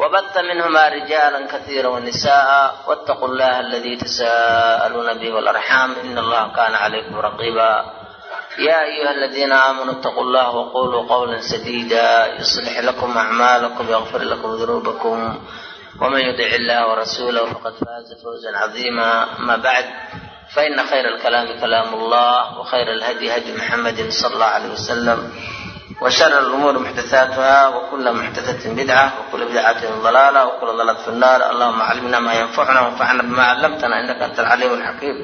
وبث منهما رجالا كثيرا ونساء واتقوا الله الذي تساءلون به والأرحام إن الله كان عليكم رقيبا يا أيها الذين آمنوا اتقوا الله وقولوا قولا سديدا يصلح لكم أعمالكم ويغفر لكم ذنوبكم ومن يطع الله ورسوله فقد فاز فوزا عظيما أما بعد فإن خير الكلام كلام الله وخير الهدي هدي محمد صلى الله عليه وسلم وشر الأمور محدثاتها وكل محدثة بدعة وكل بدعة ضلالة وكل ضلالة في النار اللهم علمنا ما ينفعنا وانفعنا بما علمتنا إنك أنت العليم الحكيم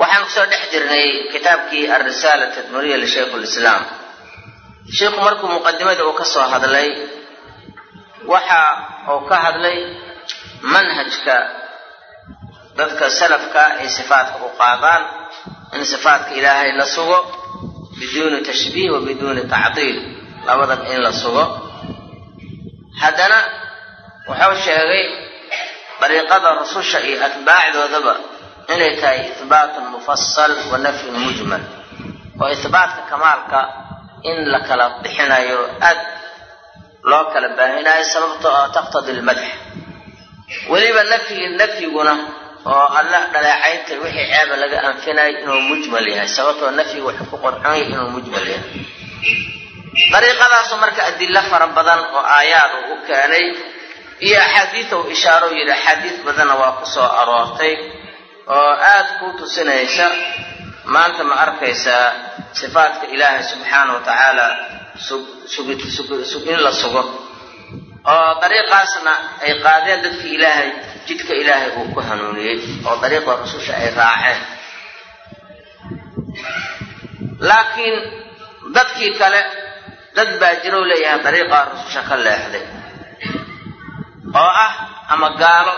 waxaan kusoo dhex jirnay kitaabkii alrisaala tadmuriya lishaykhu lislaam sheikhu markuu muqadimada uu ka soo hadlay waxa uu ka hadlay manhajka dadka salafka ay sifaatka u qaadaan in sifaatka ilaahay la sugo biduuni tashbiih wa biduuni tacdiil labadan in la sugo. Haddana wuxuu sheegay dariiqada rususha iyo atbaacdoodaba inay tahay ihbaatun mufasal wa nafyun mujmal. Oo ihbaatka kamaalka in la kala bixinayo aad loo kala baahinayo sababto oo taqtadi lmadx weliba nafyi nafyiguna oo alla dhaleecaynta wixii ceeba laga anfinayo inuu mujmal yahay sababtoo nafyigu wuxuu ku qorxoon yahay inuu mujmal yahay. Dariiqadaasu marka adilo fara badan oo aayaad uu u keenay iyo axaadiida uu ishaaro yidhi axaadiis badanna waa ku soo aroortay oo aada kuu tusinaysa. Maanta ma arkaysaa sifaatka ilaahay subxaana wa tacaala in la sugo. Oo dariiqaasna ay qaadeen dadkii ilaahay jidka ilaahay uu ku hanuuniyey oo dariiqda rususha ay raaceen. Laakiin dadkii kale dad baa jirow leeyahay dariiqaa rususha ka leexday. Oo ah ama gaalo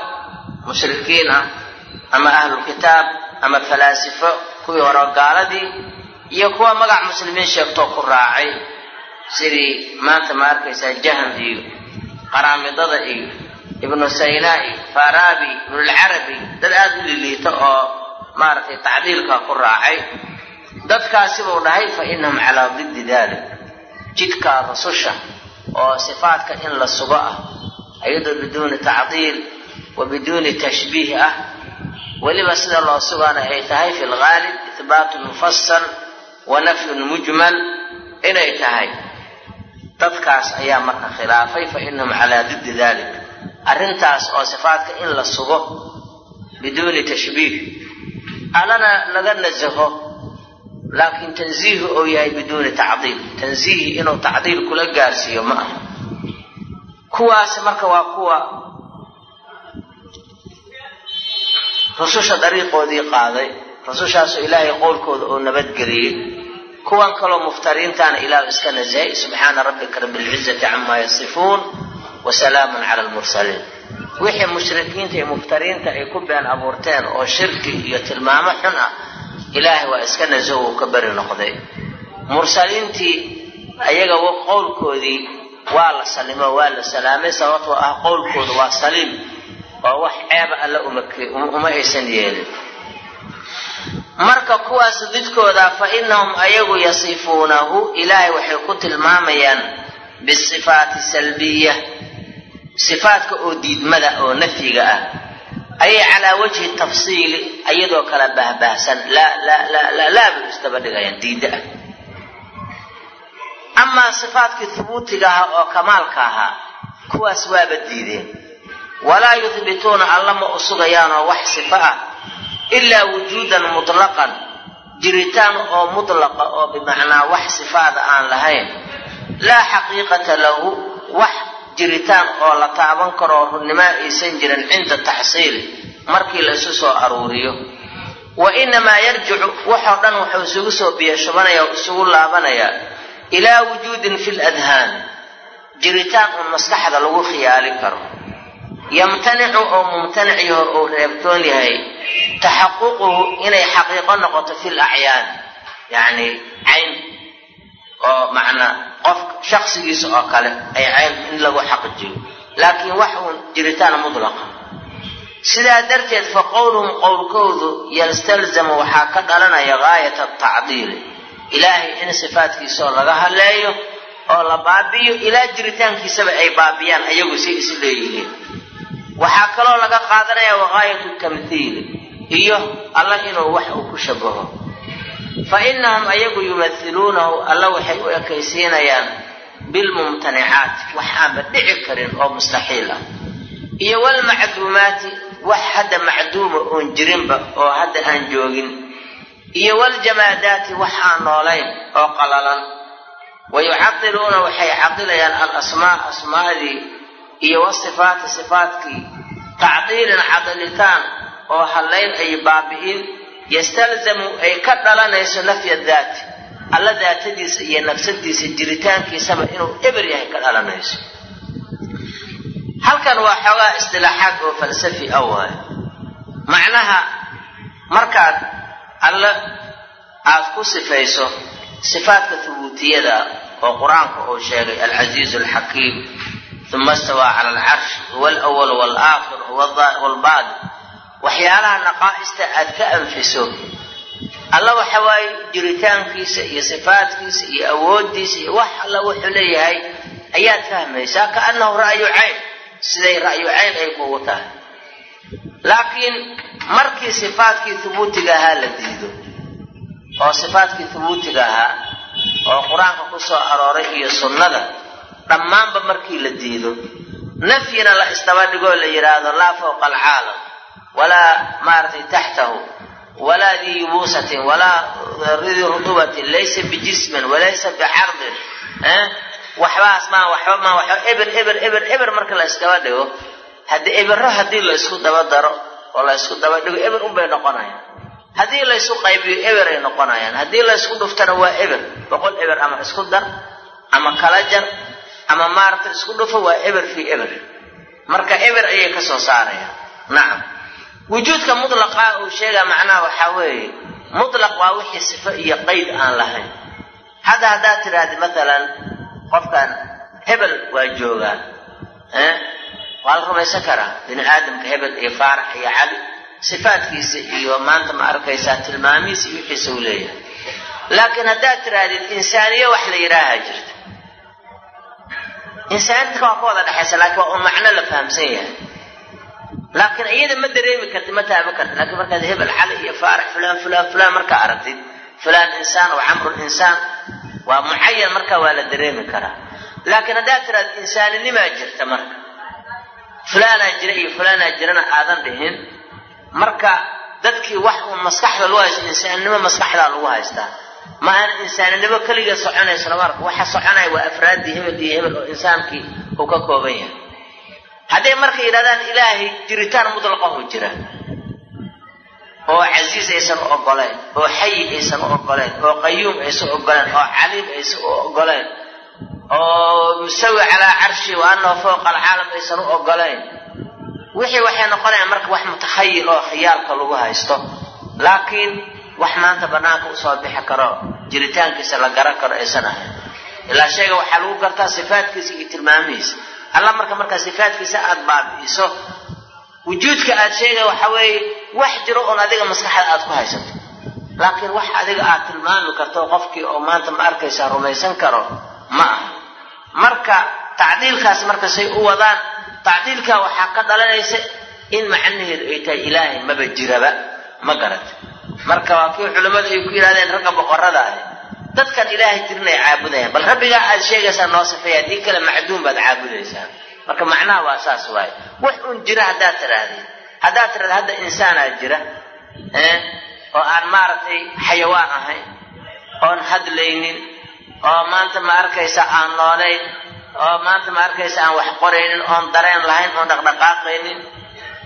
mushrikiin ah ama ahlulkitaab ama falaasifo kuwii hore gaaladii iyo kuwa magac muslimiin sheegtoo ku raacay. Sidii maanta ma arkaysaa jahm iyo qaraamidada iyo ibnu saynai farabi ibnulcarabi dad aada u liliito oo maaragtay tacdiilka ku raacay. Dadkaasi buu dhahay fa inahum calaa diddi dalik jidka rususha oo sifaadka in la sugo ah iyadoo biduuni tacdiil wa biduuni tashbiih ah. Weliba sida loo sugaana ay tahay fi lgaalib ihbaatun mufasal wa nafyun mujmal inay tahay. Dadkaas ayaa marka khilaafay fa inahum calaa diddi dalik arrintaas oo sifaadka in la sugo biduuni tashbiih. Allana laga nasaho laakiin tansiihu ou yahay biduuni tacdiil. Tansiihi inuu tacdiil kula gaarsiiyo ma aha. Kuwaasi marka waa kuwa rususha dariiqoodii qaaday rusushaasoo ilaahay qowlkooda oo nabadgeliyey. Kuwan kaloo muftariintaana ilaahu iska nasahay subxaana rabbika rabbi lcizati camaa yasifuun wa salaamun cala almursaliin wixii mushrikiinta iyo muftariinta ay ku been abuurteen oo shirki iyo tilmaamo xun ah ilaahay waa iska nasaho uu ka beri noqday. Mursaliintii ayaga qowlkoodii waa la salimo waa la salaamay sababtoo ah qowlkooda waa saliim oo wax ceeba alla uma aysan yeelin. Marka kuwaas didkooda fa inahum ayagu yasifuunahu ilaahay waxay ku tilmaamayaan bisifaati salbiya sifaadka oo diidmada oo nafyiga ah ayay calaa wajhi tafsiili iyadoo kala bahbaahsan laabay isdaba dhigayaan diidda ah. Amaa sifaadkii hubuutiga ahaa oo kamaalka ahaa kuwaas waaba diideen. Walaa yuhbituuna alla ma u sugayaanoo wax sifo ah ilaa wujuudan mutlaqan jiritaan oo mutlaqa oo bimacnaa wax sifaada aan lahayn. Laa xaqiiqata lahu wax jiritaan oo la taaban karoo runnimo aysan jirin cinda taxsiili markii la isu soo aruuriyo. Wa inamaa yarjicu waxoo dhan wuxuu isugu soo biyashubanaya oo isugu laabanayaa ilaa wujuudin fi ladhaan jiritaan un maskaxda lagu khiyaali karo. Yamtanicu oo mumtanic yaho uu reebtoon yahay taxaququhu inay xaqiiqo noqoto fil acyaan yacni cayn oo macnaa qof shaksigiisa oo kale ay cayn in lagu xaqijiyo laakiin wax uun jiritaan mudlaqa. Sidaa darteed fa qowluhum qowlkoodu yastalzamu waxaa ka dhalanaya gaayat atacdiili ilaahay in sifaadkiisaoo laga hadleeyo oo la baabi'iyo ilaa jiritaankiisaba ay baabiyaan ayagu si is leeyihiin. Waxaa kaloo laga qaadanaya wagaayatu tamthiili iyo alla inuu wax uu ku shabaho fa innahum ayagu yumathiluunahu alla waxay u ekaysiinayaan bilmumtanicaat wax aanba dhici karin oo mustaxiil ah. Iyo walmacduumaati wax hadda macduuma oon jirinba oo hadda aan joogin. Iyo waljamaadaati wax aan noolayn oo qalalan. Wa yucadiluuna waxay cadilayaan alasmaa asmaadii iyo wasifaati sifaatkii tacdiilan cadilitaan oo hallayn ay baabi'in yastalzamu ay ka dhalanayso nafya daati. Alla daatadiisa iyo nafsadiisa jiritaankiisaba inuu eber yahay ka dhalanayso. Halkan waa xoogaa istilaaxaad oo falsafi ah waay macnaha markaad alle aad ku sifayso sifaadka hubuutiyada oo qur'aanka uu sheegay alcasiizu alxakiim uma istawaa cala alcarsh huwa alawal waalaakhir huwa waalbaadi waxyaalaha naqaa'ista aad ka anfiso alla waxa waaye jiritaankiisa iyo sifaadkiisa iyo awooddiisa iyo wax alla wuxuu leeyahay ayaad fahmaysaa kaannahu ra'yu cayn siday ra'yu cayn ay kugu tahay. Laakiin markii sifaadkii hubuutiga ahaa la diido oo sifaadkii hubuutiga ahaa oo qur'aanka ku soo arooray iyo sunnada dhammaanba markii la diido nafyina la isdaba dhigoo la yidhaahdo laa fawqa alcaalam walaa maaragtay taxtahu walaa dii yubuusatin walaa ridi rutubatin laysa bijismin walaysa bicardin waxbaas maa waxba maa waxba eber eber eber eber marka la isdaba dhigo haddii ebero haddii la isku daba daro oo la isku daba dhigo eber unbay noqonayaan haddii laysu qaybiyo eber ay noqonayaan haddii laysku dhuftana waa eber boqol eber ama isku dar ama kala jar ama maaragta isku dhufo waa eber fii eber marka eber ayay ka soo saarayaan nacam wujuudka mutlaqa uu sheegaa macnaha waxaa weeye mutlaq waa wixii sifo iyo qeyd aan lahayn. Hadda haddaad tidhaahdi matalan qofkan hebel waa joogaa waa la rumaysan karaa? Bini aadamka hebel iyo faarax iyo cali sifaadkiisa iyo maanta ma arkaysaa tilmaamihiisa iyo wixiisa uu leeyahay. Laakiin haddaad tidhaahdid insaaniye wax la yidhaahaa jirta. Insaaniyadka waa ka wada dhexaysa laakiin waa un macno la fahamsan yahay laakiin iyada ma dareemi kartid ma taaban kartid laakiin markaad hebel cali iyo faarax fulaan fulaan fulaan markaa aragtid fulaan insaan wa camrun insaan waa mucayan marka waa la dareemi karaa. Laakiin haddaad tidhahda insaaninimaa jirta marka fulaanaa jira iyo fulaanaa jirana aadan dhihin marka dadkii wax uun maskaxda lagu haysto insaaninimo maskaxdaa lagu haystaa. Ma aan insaaninimo keliga soconayso lama arko. Waxa soconaya waa afraaddii hebel iyo hebel oo insaankii uu ka kooban yahay hadday marka yidhahdaan ilaahay jiritaan mutlaqahu jira oo casiis aysan u ogoleen oo xayi aysan u ogoleen oo qayuum aysan u ogoleen oo caliim aysan u ogoleen oo musawi calaa carshi wa annahu fawqa alcaalam aysan u ogoleen wixii waxay noqonayaan marka wax mutakhayil oo khiyaalka lagu haysto. Laakiin wax maanta banaanka u soo bixi karo jiritaankiisa la garan karo aysan ahayn. Ilaa shayga waxaa lagu gartaa sifaadkiisa iyo tilmaamihiisa alla marka markaa sifaadkiisa aada baabi'iso. Wujuudka aad sheegay waxa weeye wax jiro oon adiga maskaxda aad ku haysato. Laakiin wax adiga aad tilmaami karto qofkii oo maanta ma arkaysaa rumaysan karo ma aha. Marka tacdiilkaas marka say u wadaan tacdiilkaa waxaa ka dhalanaysa in macnaheedu ay tahay ilaahay maba jiraba ma garata marka waa kii culimmadu ay ku yidhahdeen ragga boqorada dadkan ilaahay jirin ay caabudayaan. Bal rabbigaa aad sheegaysaa noo sifeeya haddii kale macduum baad caabudaysaa marka macnaha waa saas waaye. Wax un jira haddaad tidhaahdeen haddaad tidhahda hadda insaanaa jira oo aan maaragtay xayawaan ahayn oon hadlaynin oo maanta ma arkaysa aan noolayn oo maanta ma arkaysa aan wax qoraynin oon dareen lahayn oon dhaqdhaqaaqaynin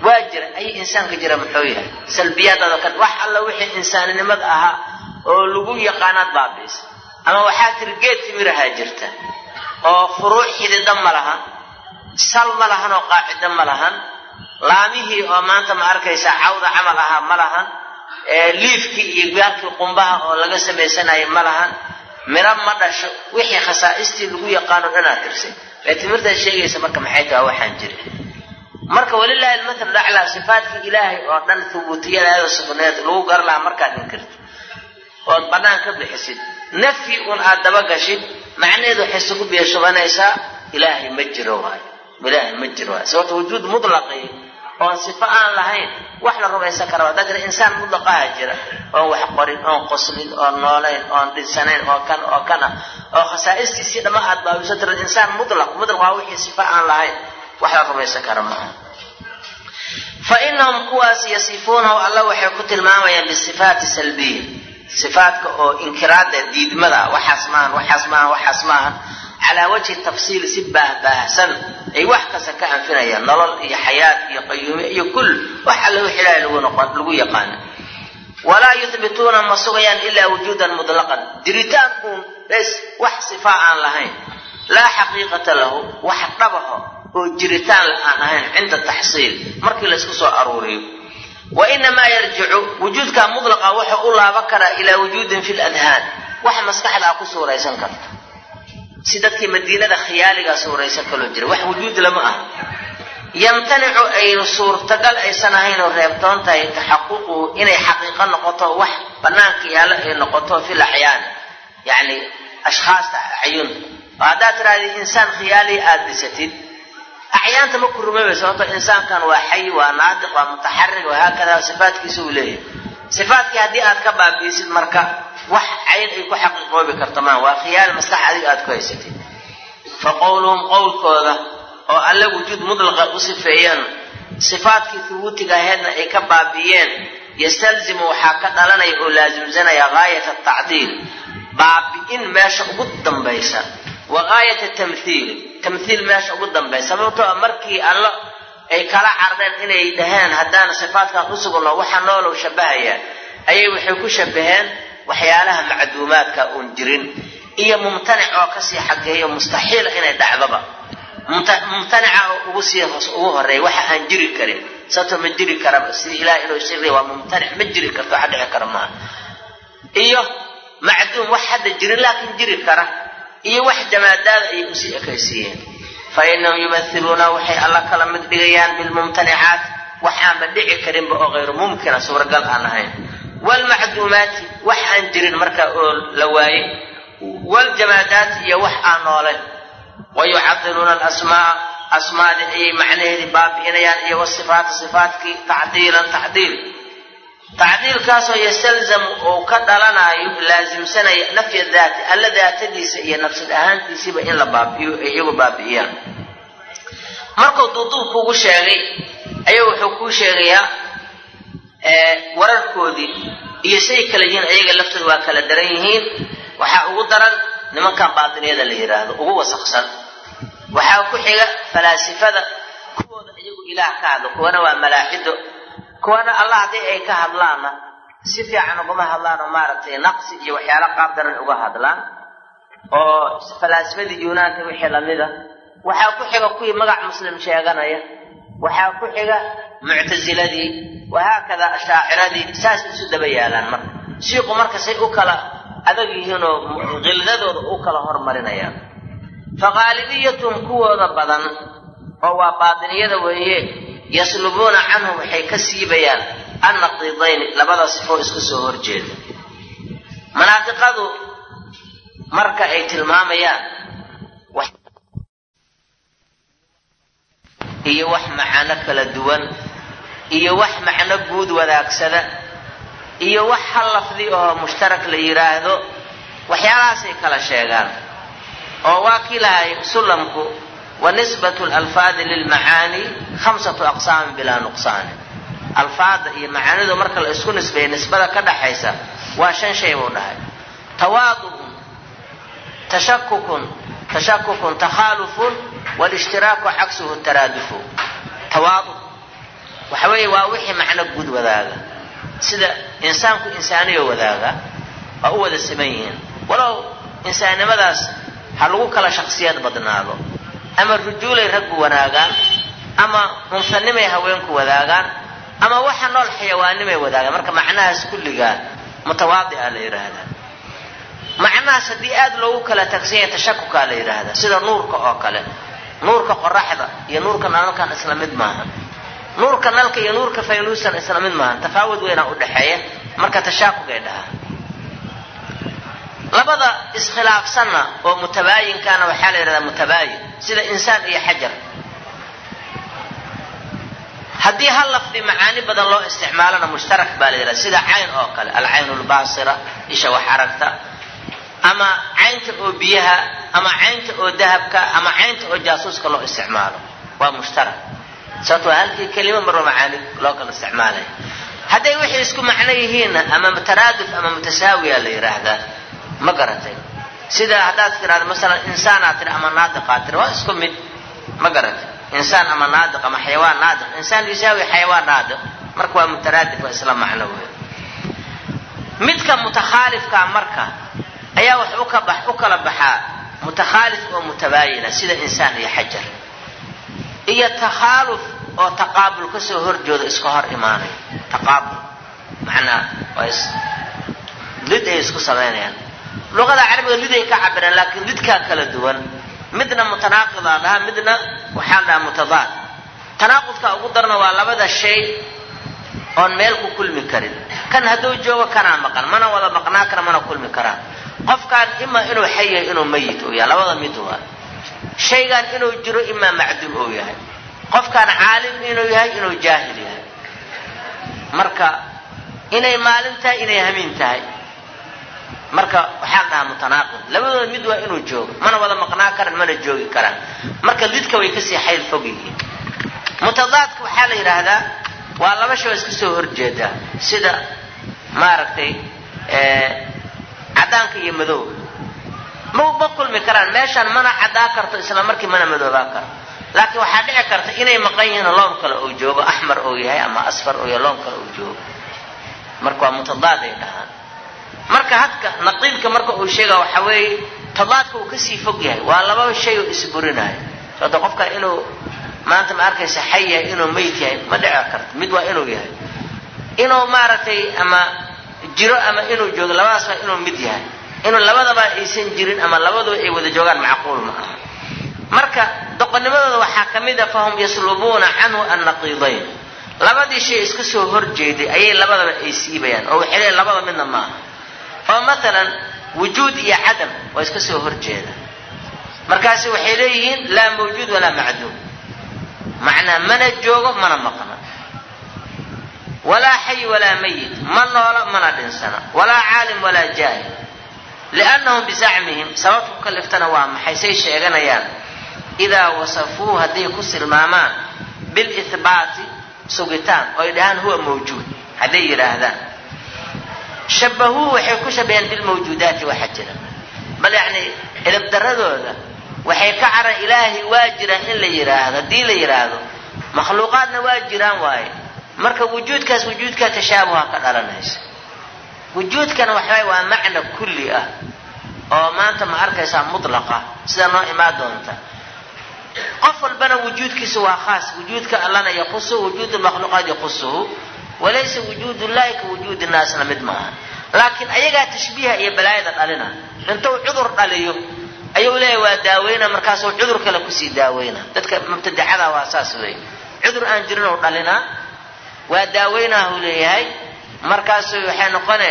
waa jira. Ay insaanka jira muxuu yahay. Salbiyaadada kan wax alla wixii insaaninimada ahaa oo lagu yaqaanaad baabiisa ama waxaa tiri geed timirahaa jirta. Oo furuuc xidida ma laha sal ma lahan oo qaacido ma lahan laamihii oo maanta ma arkaysaa cawda camal ahaa ma lahan liifkii iyo gaalkii qumbaha oo laga samaysanayo ma lahan miro ma dhasho wixii khasaa'istii lagu yaqaano dhanaa tirsay. Ee timirtaad sheegaysa marka maxay taha waxaan jiri marka walilahi almatal dhaclaa sifaatkii ilaahay oo dhan hubuutiyadaada sugneed lagu gar lahaa markaad inkirto ood bannaan ka bixisid. Nafyi un aad dabagashid macnaheedu waxay isugu biyashubanaysaa ilaahay ma jiro waayo. Ilaahay ma jiro waayo. Sababto wujuud mutlaqi oon sifo aan lahayn wax la rumaysan kara haddaa jira insaan mutlaqaha jira oon wax qorin oon qoslin oon noolayn oon dhinsanayn oo kan oo kana oo khasaa'istiisii dhamma aad baabiso tira insaan mutlaq mutlaq waa wixii sifo aan lahayn wax la rumaysan kara maaha. Fa inahum kuwaas yasifuunahu alla waxay ku tilmaamayaan bisifaati salbiya sifaatka oo inkiraada diidmada waxaas maahan waxaas maahan waxaas maahan calaa wajhi tafsiil si baahbaahsan ay wax kasta ka anfinayaan nolol iyo xayaat iyo qayuume iyo kul wax alle wix lagu yaqaano walaa yuhbituuna ma sugayaan ilaa wujuudan mutlaqan. Jiritaan uun bes wax sifaa aan lahayn. Laa xaqiiqata lahu wax dhabaho oo jiritaan aan ahayn cinda taxsiil. Markii laysku soo aruuriyo wa inamaa yarjicu wujuudka mutlaqa wuxuu u laaban karaa ilaa wujuudin fi ladhaan wax maskaxda a ku suuraysan karto si dadkii madiinada khiyaaligaa suuraysan kaloo jira wax wujuud lama aha. Yamtanicu aynu suurtagal aysan ahaynoo reebtoon tahay taxaququhu inay xaqiiqo noqoto wax bannaanka yaalo ay noqoto fil axyaan yacni ashkhaasta acyunta oo haddaad tirahdid insaan khiyaaliya aada dhisatid acyaanta ma ku rumayba sababto insaankan waa xay waa naadiq waa mutaxarig wahaakada sifaatkiisa uu leeyahay. Sifaatkii haddii aad ka baabiisid marka wax cayn ay ku xaqiiqoobi karto maa waa khiyaal maskax adiga aad ku haysatid. Fa qowluhum qowlkooda oo alle wujuud mudlaqa u sifeeyeen sifaatkii hubuutiga aheedna ay ka baabi'iyeen yastalzimu waxaa ka dhalanaya oo laasimsanaya gaayata tacdiil baabi'in meesha ugu dambaysa wa gaayata tamthiil tamthiil meesha ugu dambaysa sababtoo markii allo ay kala cardeen inay dhaheen haddaan sifaatkan u sugno waxa noolow shabahaya ayay waxay ku shabaheen waxyaalaha macduumaadka uun jirin. Iyo mumtanic oo ka sii xageeyo mustaxiila inay dhacdoba. Mumtanica oo ugu sii ugu horreeya waxa aan jiri karin. Sababto ma jiri karaba sida ilaah inuu sheegay waa mumtanic ma jiri karto waxa dhici kara maaha. Iyo macduum wax hadda jirin laakiin jiri kara iyo wax jamaadaada ayay u sii ekaysiiyeen. Fa inahum yumathiluuna waxay alla kala mid dhigayaan bilmumtanicaat waxaanba dhici karinba oo hayru mumkina suuragal aan ahayn waalmacduumaati wax aan jirin marka oo la waayey waljamaadaati iyo wax aan noolayn wayucadiluuna alasmaa asmaadii ayay macnaheedii baabi'inayaan iyo wasifaati sifaatkii tacdiilan tacdiil tacdiilkaasoo yastalzamu uu ka dhalanaayo laasimsanaya nafya daati alla daatadiisa iyo nafsad ahaantiisiiba in la baabi'iyo ay iyagu baabi'iyaan. Markuu duuduub kugu sheegay ayuu wuxuu kuu sheegayaa wararkoodii iyo say kala yihiin ayaga laftooda waa kala daran yihiin. Waxaa ugu daran nimankan baatiniyada la yidhaahdo ugu wasaqsan waxaa ku xiga falaasifada kuwooda iyagu ilaah ka hadlo kuwana waa malaaxido kuwana allah haddii ay ka hadlaanna si fiican ugama hadlaan oo maaragtay naqsi iyo waxyaalo qaab daran uga hadlaan. Oo falaasifadii yunaanka wixii lamida waxaa ku xiga kuwii magac muslim sheeganaya. Waxaa ku xiga muctasiladii wahaakada ashaaciradii saas isu daba yaalaan marka. Shiiqu marka say u kala adag yihiinoo khildadooda u kala hormarinayaan. Fa qaalibiyatun kuwooda badan oo waa baatiniyada weeye yaslubuuna canhum waxay ka siibayaan annaqiidayni labada sifoo isku soo horjeeda. Manaadiqadu marka ay tilmaamayaan iyo wax macano kala duwan iyo wax macno guud wadaagsada iyo wax hal lafdi oo mushtarak la yidhaahdo waxyaalahaasay kala sheegaan. Oo waa kii lahay sulamku wa nisbatu lalfaadi lilmacaani khamsatu aqsaamin bilaa nuqsaani alfaada iyo macaanidu marka la isku nisbeeya nisbada ka dhaxaysa waa shan shay buu dhahay. Tawaadu'un tashakukun tashakukun takhaalufun walistiraaku cagsuhu taraadufu tawaadu waxa weeye waa wixii macno guud wadaaga. Sida insaanku insaaniyo wadaaga waa u wada siman yihiin. Walow insaannimadaas ama rujuulay raggu wanaagaan ama unsanimay haweenku wadaagaan ama waxa nool xayawaanimay wadaagaan. Marka macnahaas kulligaa mutawaadica la yidhaahdaa macnahaas haddii aada loogu kala tagsanya tashakukaa la yidhaahdaa sida nuurka oo kale. Nuurka qoraxda iyo nuurka nalkan isla mid maaha. Nuurka nalka iyo nuurka faynuusan isla mid maaha. Tafaawud weynaa udhaxeeya marka tashaakugay dhahaa labada iskhilaafsanna oo mutabaayinkaana waxaa la yidhahdaa mutabaayin sida insaan iyo xajar. Haddii hal lafdi macaani badan loo isticmaalona mushtarak baa la yidhahda sida cayn oo kale alcayn lbaasira isha wax aragta ama caynta oo biyaha ama caynta oo dahabka ama caynta oo jaasuuska loo isticmaalo. Waa mushtarak. Sababto halkii kelima marba macaani loo kala isticmaalaya. Hadday waxay isku macno yihiinna ama taraaduf ama mutasaawiya la yidhaahdaa ma garatay sida haddaad tirahdo masalan insaanaad tiri ama naadiqaad tiri waa isku mid ma garatay insaan ama naadiq ama xayawaan naadiq. Insaan yusaawi xayawaan naadiq. Marka waa mutaraadif waa isla macno wey midka mutakhaalifkaa marka ayaa wax uka bax u kala baxaa mutakhaalif oo mutabaayina sida insaan iyo xajar. Iyo takhaaluf oo taqaabul ka soo horjooda iska hor imaanay. Taqaabul macnaa waa is lid ay isku samaynayaan luqada carabiga lid ay ka cabiraan laakiin lidkaa kala duwan midna mutanaaqidaa dhaha midna waxaa dhahaa mutadaad. Tanaaqudka ugu darna waa labada shay oon meel ku kulmi karin. Kan hadduu joogo kanaa maqan mana wada maqnaa kara mana kulmi karaan. Qofkaan imaa inuu xay yahay inuu mayit uu yahay labada mid waa. Shaygaan inuu jiro imaa macduum uu yahay. Qofkaan caalim inuu yahay inuu jaahil yahay. Marka inay maalin tahay inay hamiin tahay marka waxaa dhahaa mutanaaqid. Labadooda mid waa inuu joogo. Mana wada maqnaa karan mana joogi karaan marka lidka way ka sii xayl fog yihiin. Mutadaadka waxaa la yidhaahdaa waa laba shay oo iska soo horjeedaa sida maaragtay cadaanka iyo madowga ma ma kulmi karaan? Meeshaan mana cadaa karto isla markii mana madoobaa karo laakiin waxaa dhici karta inay maqan yihiin loon kale uu joogo. Axmar uu yahay ama asfar uu yahay loon kale uu joogo. Marka waa mutadaad ay dhahaan marka hadka naqiidka marka uu sheega waxa weeye tadaadka uu ka sii fog yahay. Waa laba shay oo isburinaya sababto qofka inuu maanta ma arkaysa xay yahay inuu mayt yahay ma dhici karto. Mid waa inuu yahay. Inuu maaragtay ama jiro ama inuu joogo labadaas waa inuu mid yahay. Inuu labadaba aysan jirin ama labaduba ay wada joogaan macquul ma aha. Marka doqonnimadooda waxaa ka mid a fahum yaslubuuna canhu annaqiidayn labadii shay iska soo horjeeday ayay labadaba ay siibayaan oo waxay leeyiin labada midna maaha oo matalan wujuud iyo cadam waa iska soo horjeeda markaasi waxay leeyihiin laa mawjuud walaa macduum. Macnaa mana joogo mana maqna walaa xay walaa mayit. Ma noola mana dhinsana. Walaa caalim walaa jaahil. Liannahum bizacmihim sababta ku kaliftana waa maxay? Say sheeganayaan. Idaa wasafuu hadday ku silmaamaan bilihbaati sugitaan oy dhahaan huwa mawjuud hadday yidhaahdaan shabahuu waxay ku shabaheen bilmawjuudaati waxa jira. Bal yacni edabdaradooda waxay ka caran ilaahay waa jiraan in la yidhaahdo haddii la yidhaahdo makhluuqaadna waa jiraan waaye. Marka wujuudkaas wujuudkaa tashaabuha ka dhalanaysa. Wujuudkana waxaway waa macna kulli ah oo maanta ma arkaysaa mutlaqa sida noo imaan doonta. Qof walbana wujuudkiisa waa khaas wujuudka allana yaqusuhu wujuud lmakhluuqaat yaqusuhu walaysa wujuud llahi ka wujuudi naasna mid maaha. Laakiin ayagaa tashbiiha iyo balaayada dhalina intuu cudur dhaliyo ayuu leeyahy waa daaweyna markaasuu cudur kale ku sii daaweyna. Dadka mubtadicada waa saas wey cudur aan jirin oo dhalinaa waa daaweynahuu leeyahay. Markaasu waxay noqone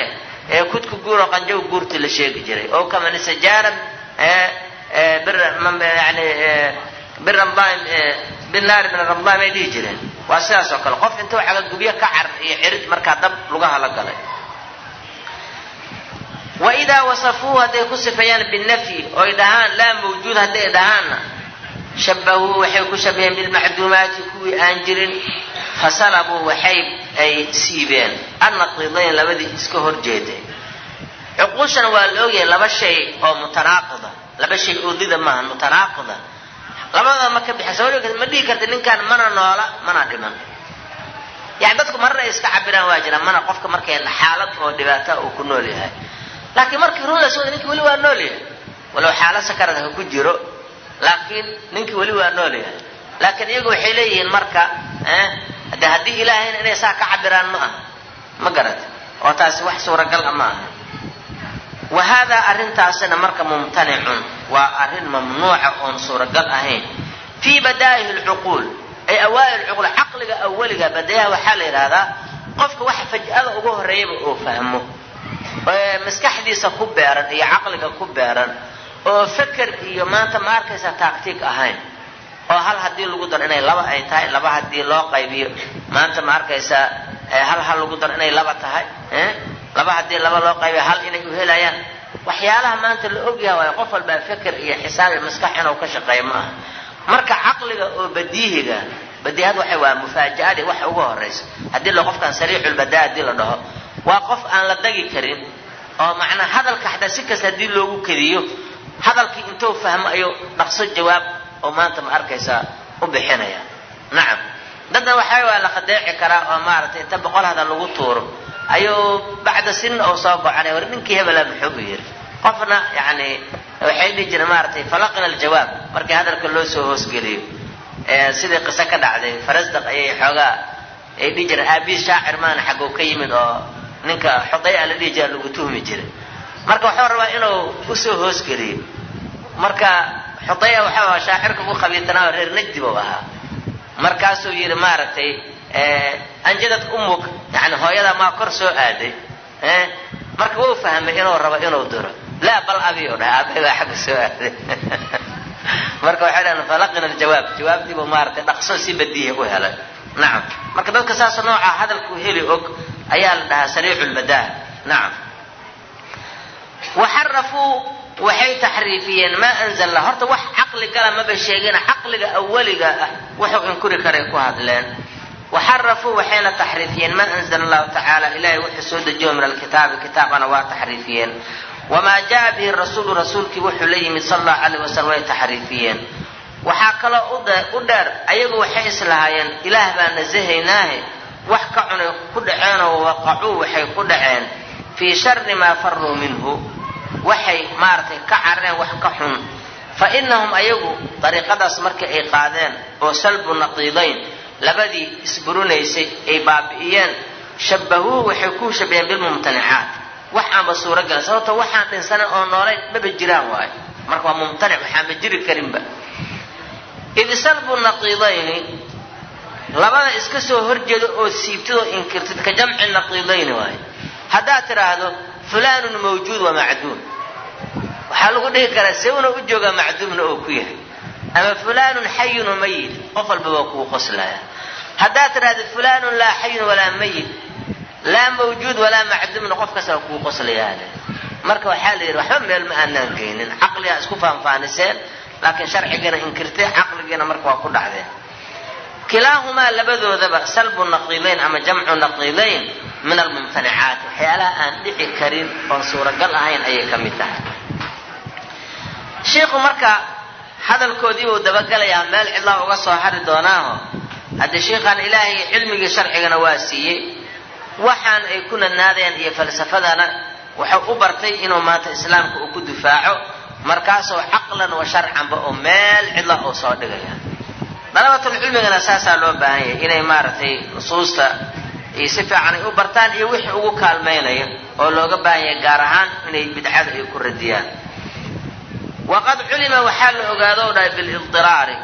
kudka guur oo qanjow guurta la sheegi jiray. Oo kamanisajaara yani biramdaan binaari min ramdaan may dhihi jireen. Waa sidaas oo kale. Qof intuu cagagubyo ka car iyo cirid markaa dab lugaha la galay. Waidaa wasafuu hadday ku sifeeyaan binafyi oy dhahaan laa mawjuud hadday dhahaanna shabahuu waxay ku shabaheen bilmacduumaati kuwii aan jirin fasalabuu waxay ay siibeen. Annaqiidayn labadii iska horjeeday cuquushana waa la ogyahay laba shay oo mutanaaqida. Laba shay oo lida maaha mutanaaqida labadaba ma ka bixin sabab ma dhihi karta ninkaan mana noola mana dhiman. Yani dadku marna ay iska cabiraan waa jiraan mana qofka markay xaalad oo dhibaata uu ku nool yahay. Laakiin markii la soo ninki weli waa nool yahay. Walow xaalad sakarad ha ku jiro laakiin ninkii weli waa nool yahay. Laakiin iyagu waxay leeyihiin marka de haddii ilaahayna inay saa ka cabiraan ma aha. Ma garata oo taasi wax suuragal a ma aha wa haadaa arrintaasina marka mumtanicun waa arrin mamnuuca oon suuragal ahayn fii badaa'ihi lcuquul ay awaa'il cuquul caqliga awaliga badayaha waxaa la yidhaahdaa qofka waxa faj'ada ugu horreeyaba oo fahmo maskaxdiisa ku beeran iyo caqliga ku beeran oo feker iyo maanta ma arkaysa taagtiig ahayn oo hal haddii lagu daro inay laba ay tahay laba haddii loo qaybiyo maanta ma arkaysaa hal hal lagu daro inay laba tahay laba haddii laba loo qaybiyo hal inay u helayaan. Waxyaalaha maanta la ogyaha waayo qof walbaa feker iyo xisaab iyo maskax inuu ka shaqeeyo ma aha. Marka caqliga oo badiihiga badiihad waxa waa mufaaja'adii wax ugu horaysa haddii la qofkan sariixulbadaa haddii la dhaho waa qof aan la dagi karin oo macnaa hadalka xataa si kasta haddii loogu kediyo hadalkii intuu fahmo ayuu dhaqso jawaab oo maanta ma arkaysaa u bixinaya. Nacam. Dadna waxaa waa la khadeeci karaa oo maaragtay inta boqol hadal lagu tuuro ayuu bacda sinna oo soo gocanay war ninkii hebela muxuu u yidhi qofna yani waxay dhihi jireen maaragtay falaqna aljawaab. Markii hadalka loo soo hoosgeliyo sidii qiso ka dhacday farasdaq ayay xoogaa ay dhihi jireen aabiis shaacir maana xagguu ka yimid oo ninka xudaya la dhihi jira lagu tuhmi jiray. Marka waxuu rabaa inuu u soo hoosgeliyo. Marka xudaya waxau ahaa shaacirka ugu khabiirtanaa reer najdi buu ahaa. Markaasuu yidhi maaragtay anjadad umuk yani hooyada maa kor soo aaday marka wuu fahmay inuu rabo inuu diro laa bal abiu dhahay aabay baa xagga soo aaday. Marka waxay dhahan falaqina aljawaab. Jawaabtiibuu maaragtay dhaqso si badiihi u helay. Nacam marka dadka saas nooca hadalku heli og ayaa la dhahaa sariixu lbadaa nacam waxarafuu waxay taxriifiyeen maa anzalna horta wax caqli gala maba sheegina caqliga awaliga ah wuxuu inkuri karay ku hadleen waxarafuu waxayna taxriifiyeen maa anzala allahu tacaala ilahay wuxuu soo dejiyo min alkitaabi kitaabana waa taxriifiyeen wamaa jaa bihi rasuulu rasuulkii wuxuu la yimid sal allahu alayh wasalam way taxriifiyeen waxaa kaloo u dheer ayagu waxay islahaayeen ilaah baa nasahaynaahe wax ka cunay ku dhaceenoo waqacuu waxay ku dhaceen fii shari maa faruu minhu waxay maaragtay ka carareen wax ka xun fa inahum ayagu dariiqadaas markii ay qaadeen oo salbu naqiidayn labadii isburunaysay ay baabi'iyeen shabbahuu waxay ku shabaheen bilmumtanicaat. Wax aanba suuragelin sababto waxaan dhinsanan oo noolayn maba jiraan waayo. Marka waa mumtanic waxaanba jiri karinba. Id salbu naqiidayni labada iska soo horjeeda oo siibtidoo inkirtid ka jamci naqiidayni waayo haddaad tidhaahdo fulaanun mawjuud waa macduum waxaa lagu dhihi karaa sewna u joogaa macduumna oo ku yahay ama fulaanun xayun wa mayit qof walba waa kuu qoslaya haddaad tidhahdo fulaanun laa xayun walaa mayit laa mawjuud walaa macduumna qof kasta waa kuu qoslayaale marka waxaa la yidhi waxba meel ma aanaan geynin. Caqligaa isku faanfaaniseen laakiin sharcigana inkirtay caqligiina marka waa ku dhacdeen. Kilaahumaa labadoodaba salbu naqiidayn ama jamcu naqiidayn min almumtanicaat waxyaalaha aan dhici karin oon suuragal ahayn ayay ka mid tahay shiikhu marka hadalkoodii buu dabagelayaa meel cidlaa uga soo hari doonaaho. Haddii shiikhan ilaahay cilmigii sharcigana waa siiyey waxaan ay ku nanaadeen iyo falsafadana wuxuu u bartay inuu maanta islaamka uu ku difaaco markaasoo caqlan wa sharcanba oo meel cidla uu soo dhigaya. Dalabatulcilmigana saasaa loo baahan yahay inay maaragtay nusuusta iyo si fiican ay u bartaan iyo wixii ugu kaalmaynaya oo looga baahan yahay gaar ahaan inay bidcada ay ku radiyaan waqad culima waxaa la ogaado o dhahay bilidiraari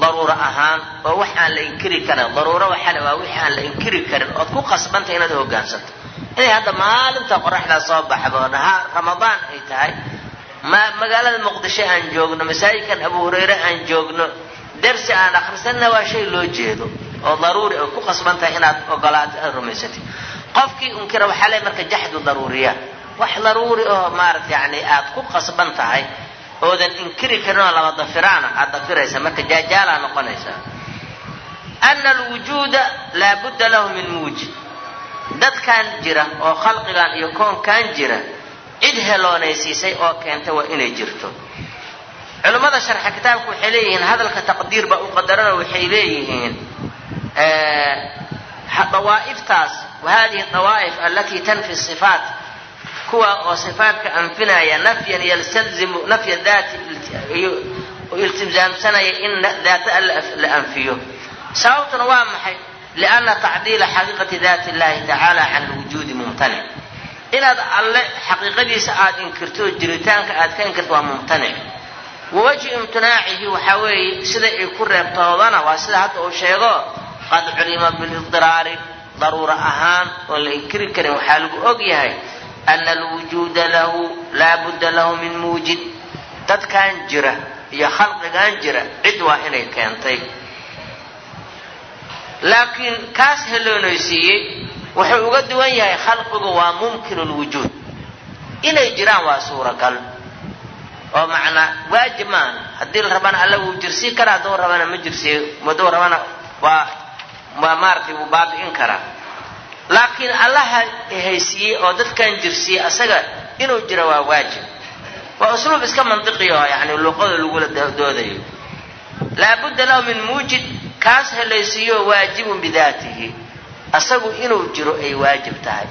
daruuro ahaan oo wax aan la inkiri karin daruuro waxaa waa wixii aan la inkiri karin ood ku qasbantay inaad hoggaansanto inay hadda maalinta qoraxdaa soo baxdo nahaar ramadaan ay tahay ma magaalada muqdisho aan joogno masaajidkan abu hurayre aan joogno darsi aan akhrisanna waa shay loo jeedo oo daruuri oo ku qasban inaad ogolaato aad rumaysatid qofkii unkira waxaa le marka jaxdu daruuriyaat wax daruuri oo maarata yani aad ku qasban tahay oodan inkiri karin oo lama dafiraana aad dafiraysa marka jaajaalaa noqonaysaa ana alwujuuda laabudda lahu min muujib dadkan jira oo khalqigan iyo koonkan jira cid heloonaysiisay oo keentay waa inay jirto. Culimmada sharxa kitaabku waxay leeyihiin hadalka taqdiir baa u qadarana waxay leeyihiin dawaa'iftaas wahadihi dawaa'if alatii tanfi sifaat kuwa oo sifaatka anfinaya nafyan yastalzimu nafya daati iltizaamsanaya in daata alla la anfiyo. Sababtuna waa maxay? Lianna tacdiila xaqiiqati daati illahi tacaala can lwujuudi mumtanic inaad alle xaqiiqadiisa aada inkirto jiritaanka aad ka inkirto waa mumtanic wawajhi imtinaacihi waxaa weeye sida ay ku reebtoodana waa sida hadda uu sheego qad culima bilidiraari daruura ahaan oon la inkiri karin waxaa lagu og yahay ana alwujuuda lahu laa budda lahu min muujid dadkan jira iyo khalqigan jira cid waa inay keentay laakiin kaas heloonaysiiyey wuxuu uga duwan yahay khalqigu waa mumkinu lwujuud inay jiraan waa suuragal oo macnaa waajib maan haddii la rabana alla wuu jirsii karaa hadduu rabana ma jirsiiyo hadduu rabana waa waa maaratay wuu baabi'in karaa laakiin allaha haysiiyey oo dadkan jirsiiyey asaga inuu jiro waa waajib. Waa usluub iska mantiqi oo yani luqada lagula doodayo. Laabudda lahu min muujid kaas helaysiiyo waajibun bidaatihi. Asagu inuu jiro ay waajib tahay.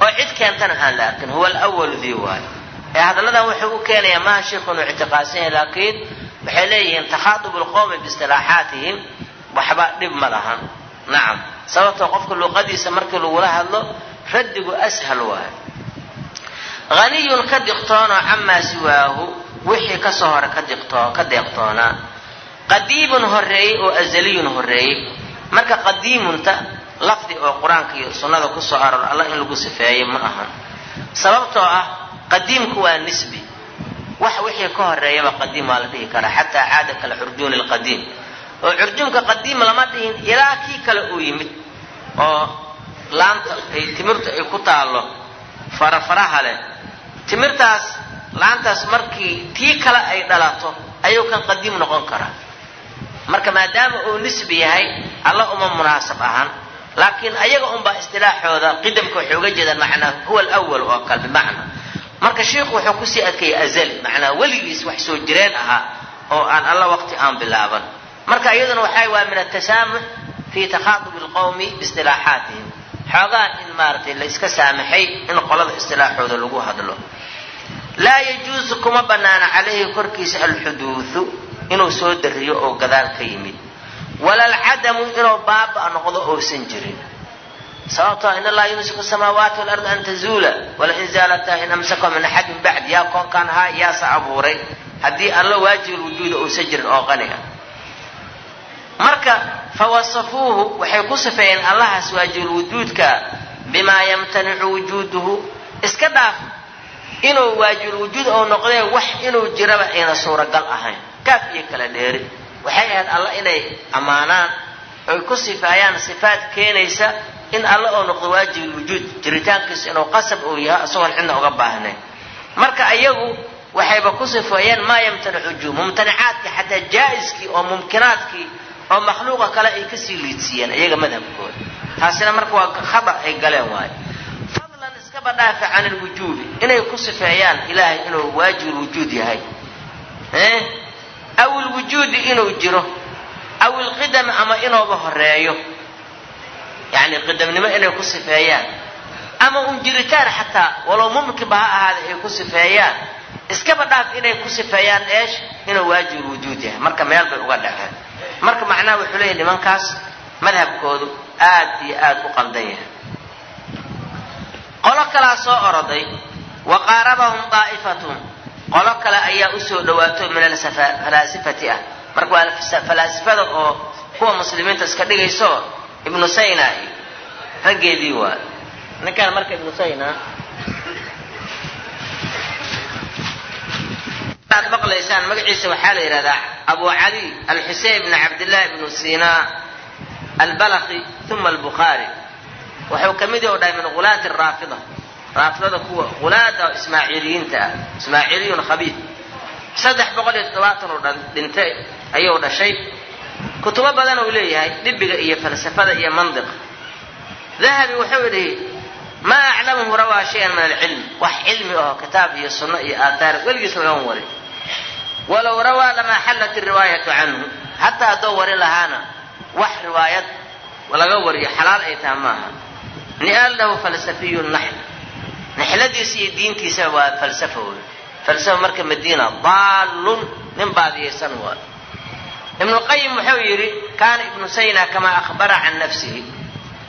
Oo cid keentana aan la huwa alwalu dii waayo ee hadalladan wuxuu u keenayaa maha sheikhu inuu ictiqaadsan yahay laakiin waxay leeyihiin takhaatub lqowmi biistilaaxaatihim waxba dhib ma lahan. Nacam sababtoo qofka luqadiisa markii lagula hadlo raddigu ashal waayo haniyun ka diqtoonoo camaa siwaahu wixii ka soo hore ka deeqtoonaa qadiimun horeeyey oo azaliyun horeeyey marka qadiimunta lafdi oo qur'aanka iyo sunnada ku soo aror alla in lagu sifeeyo ma ahan sababtoo ah qadiimku waa nisbi. Wax wixii ka horeeyaba qadiim waa la dhihi karaa xataa caada kale curjuuni lqadiim oo curjuunka qadiim lama dhihin ilaa kii kale uu yimid oo laanta ay timirtu ay ku taallo farafaraha leh. Timirtaas laantaas markii tii kale ay dhalato ayuu kan qadiim noqon karaa marka maadaama uu nisbi yahay alla uma munaasab ahan laakiin ayaga unbaa istilaaxooda qidamka waxay uga jeedaan macnaa huwa alwal oo kale bimacna. Marka sheikhu wuxuu ku sii adkeeyey azali macnaa weligiis wax soo jireen ahaa oo aan alla waqti aan bilaaban. Marka iyaduna waxay waa min atasaamux fi takhaatub lqowmi biistilaaxaatihim xoogaa in maaragtay la iska saamaxay in qolada istilaaxooda lagu hadlo. Laa yajuusu kuma banaana calayhi korkiisa alxuduudu inuu soo dariyo oo gadaal ka yimid. Wala alcadamu inuu baaba noqdo oosan jirin. Sababtoo in allaha yumsiku samaawaati walard an tazuula walain zaalataa in amsaka min axadin bacd. Yaa koonkaan ahaa yaasa abuuray. Haddii alla waajib lwujuuda uusan jirin oo qani ah marka fawasafuuhu waxay ku sifeeyeen allahaas waajibulwujuudka bimaa yamtanicu wujuuduhu. Iska dhaaf inuu waajibulwujuud ou noqdee wax inuu jiraba ayna suuragal ahayn. Kaaf iyo kala dheeri. Waxay ahayd alla inay ammaanaan oy ku sifeeyaan sifaad keenaysa in alla oo noqdo waajibulwujuud jiritaankiisa inuu qasab uu yahay isagoon cidna uga baahnayn. Marka ayagu waxayba ku sifeeyeen maa yamtanicu wujuud mumtanicaadkii xataa jaa-iskii oo mumkinaadkii oo makhluuqa kale ay ka sii liidsiiyeen iyaga madhabkooda. Taasina marka waa khata ay galeen waayo. Fadlan iskaba dhaafa can ilwujuudi inay ku sifeeyaan ilaahay inuu waajibulwujuud yahay. Aw ilwujuudi inuu jiro aw ilqidami ama inuuba horeeyo yacni qidamnimo inay ku sifeeyaan. Ama un jiritaan xataa walow mumkinba ha ahaada ay ku sifeeyaan. Iskaba dhaaf inay ku sifeeyaan eesh inuu waajibulwujuud yahay. Marka meel bay uga dhaceen marka macnaha wuxuu leeyahy nimankaas madhabkoodu aad iyo aad u qaldan yahay. Qolo kalaa soo oroday wa qaarabahum daa'ifatun. Qolo kale ayaa u soo dhawaato min alfalaasifati ah. Marka waa falaasifada oo kuwa muslimiinta iska dhigayso ibnu sayna raggeedii waa. Ninkaan marka ibnu sayna ad maqlaysaan magaciisa waxaa la yidhahdaa abu cali alxusein bn cabdillahi bnu sina albalaki uma albukhaari wuxuu ka mid yahu dhahay min hulaati raafida raafidada kuwa hulaada ismaaciiliyiinta ah. Ismaaciiliyun khabiid saddex boqol iyo toddobaatan uu dhintay ayuu dhashay. Kutubo badan uu leeyahay dhibiga iyo falsafada iyo mandiqa. Dahabi wuxuu idhi maa aclamuhu rawaa shayan min alcilm wax cilmi aho kitaab iyo sunno iyo aathaar weligiis lagama warin walow rawaa lamaa xallat iriwaayatu canhu hataa haddoo warin lahaana wax riwaayad laga wariyo xalaal ay taha maaha. Ni'aal lahu falsafiyu naxl. Naxladiisa iyo diintiisaba waa falsafa wey falsafa marka madiina daallun nin baadiyaysan waa. Ibnulqayim wuxuu yidhi kaana ibnu sayna kamaa akhbara can nafsihi.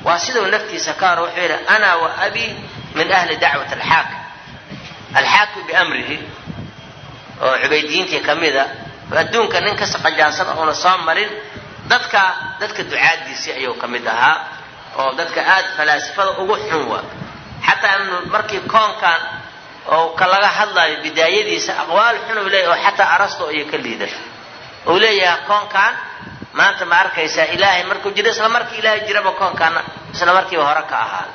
Waa siduu naftiisa ka hor wuxuu yidhi ana wa abii min ahli dacwat alxaakim alxaakim biamrihi oo cubaydiyiintii ka mida adduunka nin ka saqajaansan oona soo marin dadka dadka ducaadiisii ayuu ka mid ahaa oo dadka aada falaasifada ugu xun waa. Xataa inu markii koonkan oo ka laga hadlayo bidaayadiisa aqwaal xun leeyahy oo xataa arasto iyo ka liidan uu leeyahay koonkan maanta ma arkaysaa ilaahay markuu jiro isla markii ilaahay jiraba koonkaana isla markiiba hore ka ahaa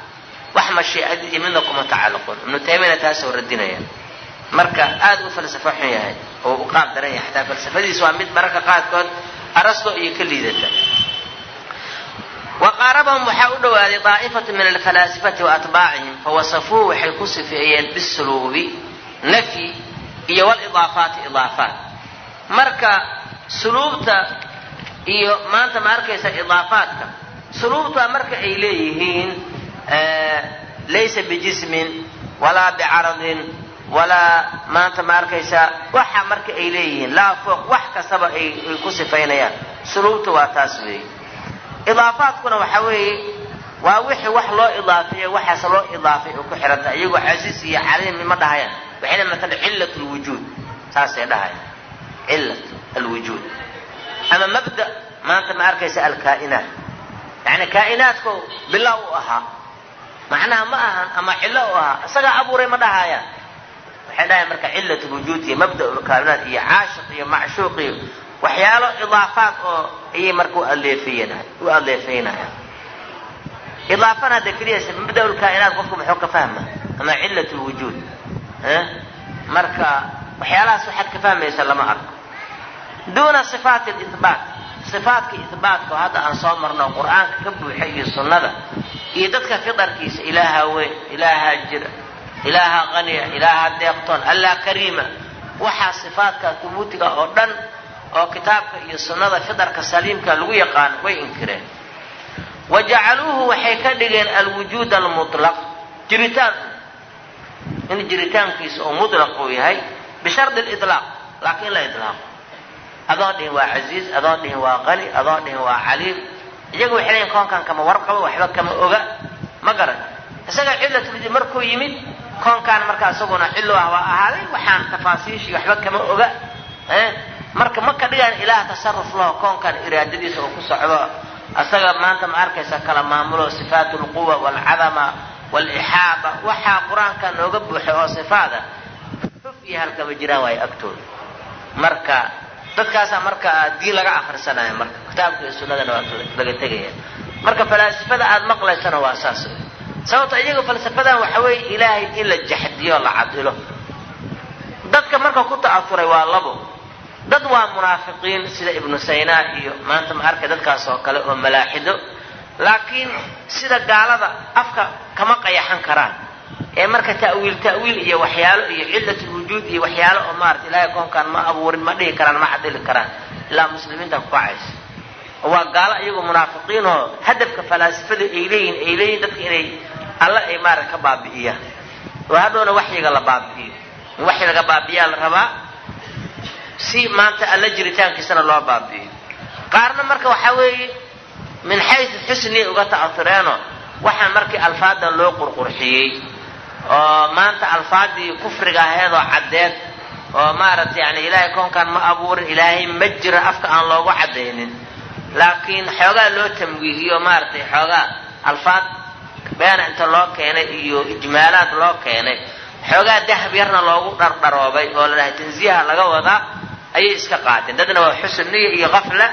wax mashiicadii midna kuma tacalluqun ibnu taymiyana taasoo radinaya marka aada u falsafo xun yahay oo u qaab daran yahay xataa falsafadiis waa mid mararka qaarkood arasto iyo ka liidata. wa qaarabahum waxaa u dhowaaday daa'ifatu min alfalaasifati wa atbaacihim fawasafuuhu waxay ku sifeeyeen bisuluubi nafyi iyo walidaafaati idaafaat marka suluubta iyo maanta ma arkaysa idaafaadka suluubta marka ay leeyihiin laysa bijismin walaa bicaradin walaa maanta ma arkaysaa waxa marka ay leeyihiin. Laa fooq wax kastaba ay ku sifaynayaan. Suluubta waa taas weeye. Idaafaadkuna waxa weeye waa wixii wax loo idaafeeyo waxaas loo idaafay oo ku xihanta iyagoo casiis iyo caliim ma dhahayaan. Waxayna matala cillat lwujuud saasay dhahayaan. Cillat alwujuud. Ama mabda maanta ma arkaysa alkaa'inaat. Yacni kaa'inaadku bilow u ahaa. Macnaha ma ahan ama cillo u ahaa. Isagaa abuuray ma dhahayaan waxay dhahayan marka cillat lwujuud iyo mabda lkaa'inaat iyo caashiq iyo macshuuq iyo waxyaalo idaafaad oo ayay marka u aleefeynayaan idaafana hadda keliya mabda lkaa'inaat qofku muxuu ka fahma ama cillat lwujuud marka waxyaalahaas waxaad ka fahmaysa lama arko. Duuna sifaati libaat sifaatka ibaatka oo hadda aan soo marno qur'aanka ka buuxay iyo sunnada iyo dadka fidarkiisa ilaaha weyn ilaahaa jira ilaaha qaniya ilaaha deeqtoon allah kariima. Waxaa sifaadka hubuutiga oo dhan oo kitaabka iyo sunnada fidarka saliimka lagu yaqaano way inkireen. Wa jacaluuhu waxay ka dhigeen alwujuud almutlaq. Jiritaan. In jiritaankiisa oo mutlaq uu yahay bishardi lilaaq laakiin la ilaaqo adoon dhihin waa casiiz adoon dhihin waa qani adoon dhihin waa caliim iyagu waxay leeyiin koonkan kama warqabo waxba kama oga. Ma garan. Isaga cilatulwujuud markuu yimid koonkaan marka isaguna cillo ah waa ahaaday waxaan tafaasiishii waxba kama oga marka ma ka dhigaan ilaah tasaruf laho koonkan iraadadiisa oo ku socdo. Isaga maanta ma arkaysa kala maamulo sifaat lquwa waalcadama waalixaaba waxaa qur'aanka nooga buuxay oo sifaada xuf iyo halkama jiraan waayo agtooda. Marka dadkaasaa marka diin laga akrisanaya marka. Kitaabka iyo sunnadana waa laga tegaya. Marka falaasifada aada maqlaysana waa saas sababto iyaga falsafadan waxa weeye ilaahay in la jaxdiyo la cadilo dadka marka ku ta'afuray waa labo. Dad waa munaafiqiin sida ibnu sayna iyo maanta ma arkay dadkaas oo kale oo malaaxido. Laakiin sida gaalada afka kama qayaxan karaan. Ee marka ta'wiil ta'wiil iyo waxyaalo iyo cillatlwujuud iyo waxyaalo oo maarata ilaahay koonkaan ma abuurin ma dhihi karaan ma cadili karaan. Ilaa muslimiinta ku kacaysa waa gaalo iyagoo munaafiqiinoo hadafka falaasifada ay leeyihiin ay leeyihiin dadka inay alla ay maarata ka baabi'iyaan oo waxyiga la baabi'iyo. In laga baabi'iyaa la rabaa. Si maanta alla jiritaankiisana loo baabi'iyo. Qaarna marka waxaa weeye min xaysu xusniyay uga ta'afureenoo waxaan markii alfaadan loo qurqurxiyey oo maanta alfaadii kufriga aheedoo caddeed oo maaragtay yani ilaahay koonkaan ma abuurin ilaahay ma jiro afka aan loogu caddaynin. Laakiin xoogaa loo tamwiihiyo maaragtay xoogaa alfaad beena inta loo keenay iyo ijmaalaad loo keenay xoogaa dahab yarna loogu dhardharoobay oo la dhahay laga wadaa ayay iska qaadeen. Dadna waa xusniya iyo kafla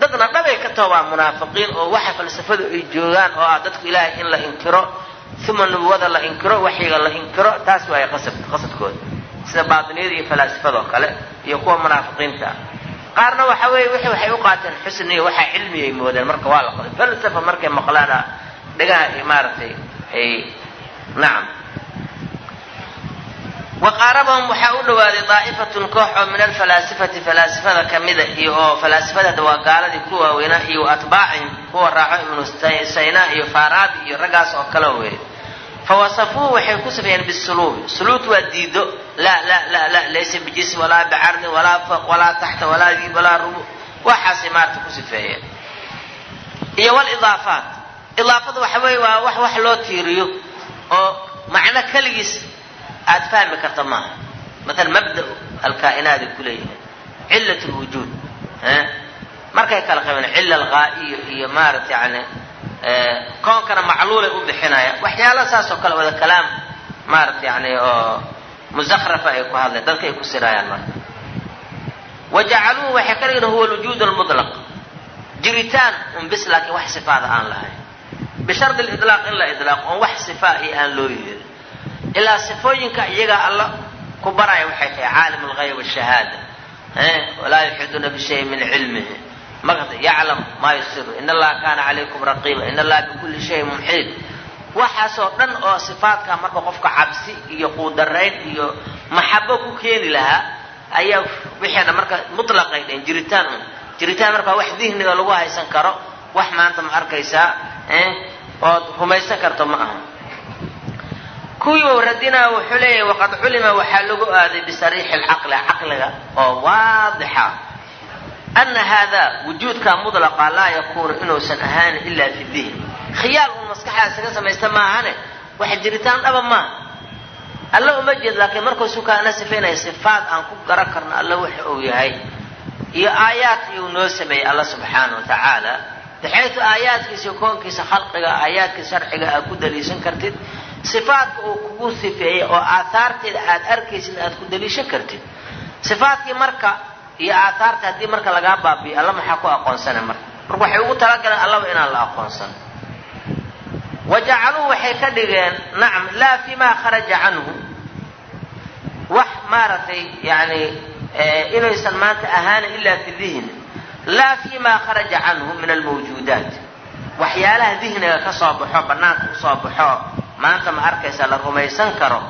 dadna dhabay ka too waa munaafiqiin oo waxa falsafadu ay joogaan oo ah dadku ilaahay in la inkiro uma nubuwada la inkiro waxyiga la inkiro taas waay qasadkooda sida baatiniyada iyo falaasifadoo kale iyo kuwa munaafiqiinta. Qaarna waxa weeye wixii waxay u qaateen xusniya waxaa cilmiyay moodeen marka waa la qoday. Falsafa markay maqlaana dhagaha ay maaragtay ay nacam wa qaarabahum waxaa u dhowaaday daa'ifatun koox oo min alfalaasifati falaasifada kamida iyo oo falaasifada waa gaaladii ku waaweynaa iyo atbaacihim kuwa raaco ibnu sayna iyo faaraabi iyo raggaas oo kale weeye fawasafuuhu waxay ku sifeeyeen bisuluubi suluud waa diido laa la la la laysa bijism walaa bicardin walaa faq walaa taxta walaa diib walaa rubu. Waxaasay maarata ku sifeeyeen. Iyo walidaafaat idaafadu waxa weeye waa wax wax loo tiiriyo oo macno keligiis aad fahmi karta maaha. Maala mabda alkaa'inaadi ku leeyihiin cilat lwujuud markay kala qabeen cila alghaa'iyo iyo maarata yani koonkana macluulay u bixinayaan waxyaala saas oo kale wada kalaam maarata yani oo musakrafa ay ku hadleen dadka ay ku sirayaan marka. Wa waxay ka dhigeen huwa alwujuud almutlaq. Jiritaan un bis laakiin wax sifaada aan lahayn bishardi lidlaaq in la idlaaq oon wax sifaa iyo aan loo yeelin ilaa sifooyinka iyaga alla ku baraya waxay tahay caalim alghayb ashahaada walaa yuxiduuna bishayin min cilmihi maqd yaclam maa yusiru in allaha kaana calaykum raqiiba in allaha bikulli shayin muxiid waxaasoo dhan oo sifaadkaa marka qofka cabsi iyo quudarayn iyo maxabo ku keeni lahaa ayaa wixiina marka mutlaqay dheen jiritaan un jiritaan marka wax dihniga lagu haysan karo wax maanta ma arkaysaa ood rumaysan karto ma aha. Kuwii radinaa wuxuu leeyahay waqad culima waxaa lagu aaday bisariixi alcaqli caqliga oo waadixa. Ana hada wujuudka mudlaqa laa yakuunu inuusan ahaanin ila fi dihn khiyaal un maskaxdaa isaga samaysta maahane wax jiritaan dhaba maaha alla uma jeed laakiin markuusu kaana sifaynaya sifaad aan ku garan karno alla waxa uu yahay. Iyo aayaad iyuu noo sameeyey alla subxaana wa tacaala baxaytu aayaadkiisa koonkiisa khalqiga aayaadka sharciga aad ku daliishan kartid. Sifaadka uu kugu sifeeyey oo aahaarteeda aad arkaysid aad ku daliishan kartid. Sifaadkii marka iyo aahaarta haddii marka lagaa baabiyo alla maxaa ku aqoonsana marka? Marka waxay ugu talagaleen allaba inaan la aqoonsan. Wa jacaluu waxay ka dhigeen nacam laa fi ma kharaja canhu. Wax maaragtay yani inaysan maanta ahaanin ila fi dihni laa fi ma kharaja canhu min almawjuudaat waxyaalaha dihniga ka soo baxo bannaanka u soo baxo maanta ma arkaysa la rumaysan karo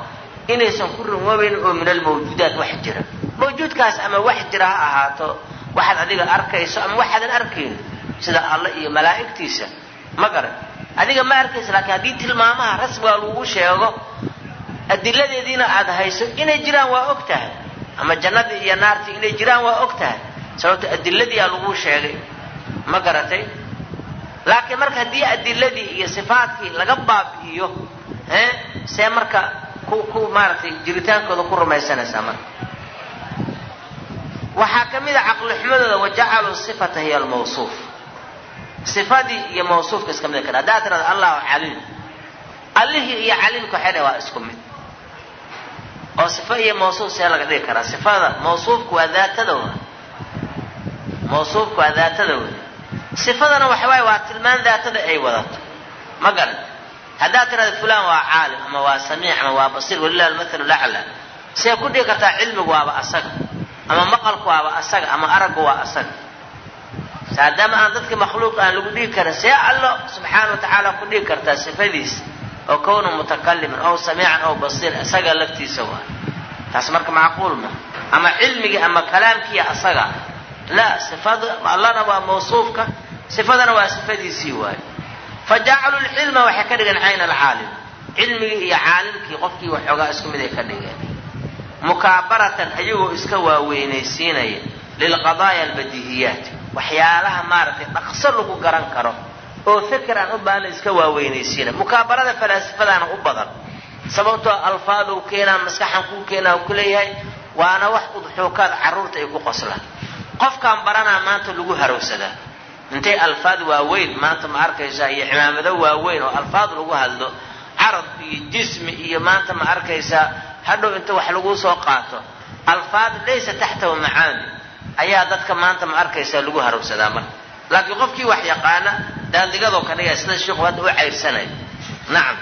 inaysan ku rumoobayn oo min almawjuudaat wax jira. Mawjuudkaas ama wax jira ha ahaato waxaad adiga arkayso ama waxaadan arkayn sida alla iyo malaa'igtiisa. Ma garan. Adiga ma arkaysa laakiin haddii tilmaamaha rasmiga lagu sheego adiladeediina aada hayso inay jiraan waa og tahay ama jannadii iyo naartii inay jiraan waa og tahay sababto adiladiiaa lagu sheegay ma garatay? Laakiin marka haddii adiladii iyo sifaadkii laga baabi'iyo see marka ku maaragtay jiritaankooda ku rumaysanaysaa marka. Waxaa ka mid a caqlixumadooda wajacaluu sifata hiya almawsuuf. Sifadii iyo mawsuufka iska mid kara haddaad tirada allahu caliim. Allihii iyo caliimka waxay dhahay waa isku mid. Oo sifo iyo mawsuuf see laga dhigi karaa. Sifada mawsuufku waa daatada mawsuufku waa daatada wey sifadana waxa waaye waa tilmaan daatada ay wadato. Ma garan. Haddaad tirahda fulan waa caalim ama waa samiic ama waa basiir walilah almathalu lacla. See ku dhigi kartaa cilmigu waaba asaga ama maqalku waaba asaga ama araggu waa asaga. Maadaama aan dadka makhluuq aan lagu dhigi karin see allo subxaana wa tacaala ku dhigi kartaa sifadiisa oo kownu mutakaliman ow samiican ow basiir isaga laftiisa waa taas marka macquul ma. Ama cilmigii ama kalaamkii asaga la sifada allana waa mawsuufka sifadana waa sifadiisii waayo fa jacaluu lcilma waxay ka dhigeen cayna alcaalim cilmigii iyo caalimkii qofkii waxoogaa isku mid ka dhigeen. mukaabaratan ayagoo iska waaweynaysiinaya lilqadaaya albadihiyaat waxyaalaha maaragtay dhaqso lagu garan karo oo fikir aan u baahna iska waaweynaysiina. mukaabarada falaasifadaana u badan. sababtoo alfaaduu keenaa maskaxan kuu keenaa ku leeyahay. waana wax udxuukaad carruurta ay ku qoslaan qofkaan baranaa maanta lagu harowsadaa intay alfaad waaweyn maanta ma arkaysaa iyo cimaamado waaweyn oo alfaad lagu hadlo carab iyo jismi iyo maanta ma arkaysaa hadhow inta wax lagu soo qaato. Alfaad laysa taxtahu macaani ayaa dadka maanta ma arkaysaa lagu harowsadaa marka. Laakiin qofkii wax yaqaana daandigadoo ka dhigaya sida sheikhu hadda u cayrsanaya nacam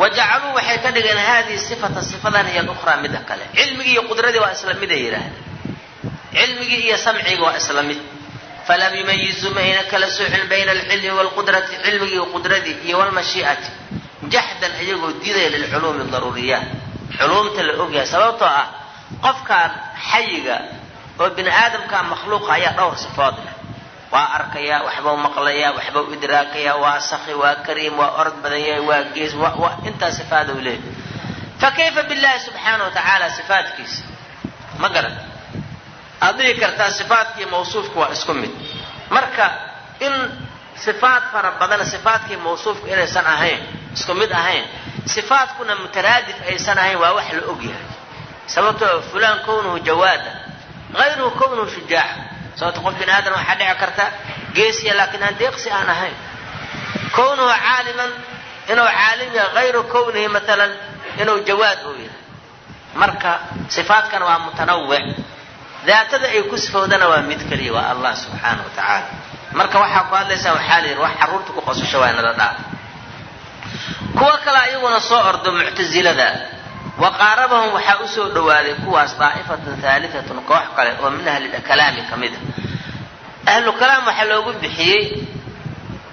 wa jacaluu waxay ka dhigeen haadihi sifata sifadan hiyo alukhraa mida kale. Cilmigii iyo qudradii waa isla mid ay yidhaahdeen cilmigii iyo samcigi waa isla mid. Falam yumayizuu mayna kala soocin bayna alcilmi waalqudrati cilmigii qudradii iyo walmashii'ati jaxdan iyagoo diidaya lilculuumi daruuriyaat culuumta la ogyahay sababtoo ah qofkaan xayiga oo bini aadamkaa makhluuqa ayaa dhowr sifood leh. Waa arkayaa waxbau maqlayaa waxbau idraakayaa waa saki waa kariim waa orod badan yahay waa gees intaa sifaada u leeyahy fa kayfa billahi subxaana wa tacaala sifaatkiisa ma garan aad dhihi kartaa sifaadkii mawsuufka waa isku mid. Marka in sifaad fara badan sifaadkii mawsuufka inaysan ahayn isku mid ahayn sifaadkuna mutaraadif aysan ahayn waa wax la og sababtoo fulaan kownuhu jawaada hayruhu kownuhu shujaaca sababto qof bini aadan waxaa dhici karta geesiya laakiin aan deeqsi aan ahayn. Kownuhu caaliman inuu caalim yahay hayru kownihi maalan inuu jawaad uu yahay. Marka sifaadkana waa mutanawic daatada ay ku sifowdana waa mid keliya waa allah subxaana wa tacaala. Marka waxaa ku hadlaysaa waxaa la yidhi wax xaruurta ku qosasho waa inala dhaaf kuwo kale ayaguna soo ordo muctasilada wa qaarabahum waxaa u soo dhowaaday kuwaas daa'ifatun haaliatun koox kale oo min ahli kalaami ka mid a ahlu kalaam waxaa loogu bixiyey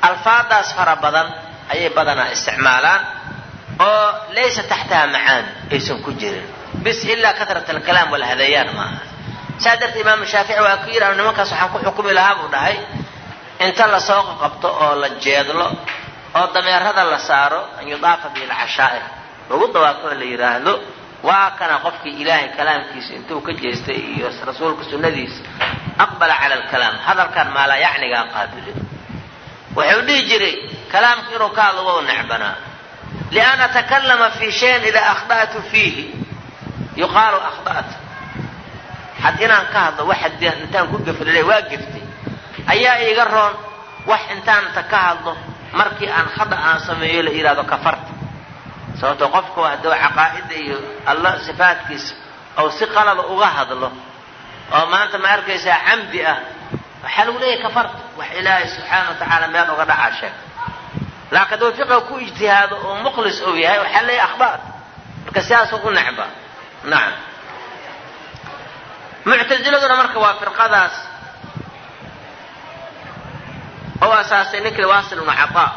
alfaadaas fara badan ayay badanaa isticmaalaan oo laysa taxtaha macaani aysan ku jirin. Bis ilaa katrat alkalaam walhadayaan maaha saa darteed imaamu shaafici waa ku yidhah nimankaas waxaan ku xukumi lahaa buu dhahay. Inta la soo qabto oo la jeedlo oo dameerada la saaro an yudaafa bihi lcashaa'ir lagu dawaafo oo la yidhaahdo waa kana qofkii ilaahay kalaamkiisa intuu ka jeestay iyo rasuulka sunnadiisa aqbala cala alkalaam hadalkan maalaa yacnigaa qaabile wuxuu dhihi jiray kalaamka inuu ka hadlo wau necbanaa. Lian atakallama fii shayin idaa akhda'tu fiihi. Yuqaalu akhda'tu had inaan ka hadlo wax intaan ku geflile waa geftay ayaa iiga roon wax intaanta ka hadlo markii aan khada aan sameeyo la yidhahdo kafarta. Sababto qofku hadduu caqaa'ida iyo alla sifaadkiisa ou si qalada uga hadlo oo maanta ma arkaysaa camdi ah waxaa lagu leeyahay kafarta. Wax ilaahay subxaana wa tacaala meel uga dhacaa sheeg. Laakiin hadduu fiqa ku ijtihaado oo mukhlis ou yahay waxaa leeyahay akhbaat marka sidaasuu u necba. Nacam muctasiladuna marka waa firqadaas oo asaasay ninkii waasil ibnu cataa.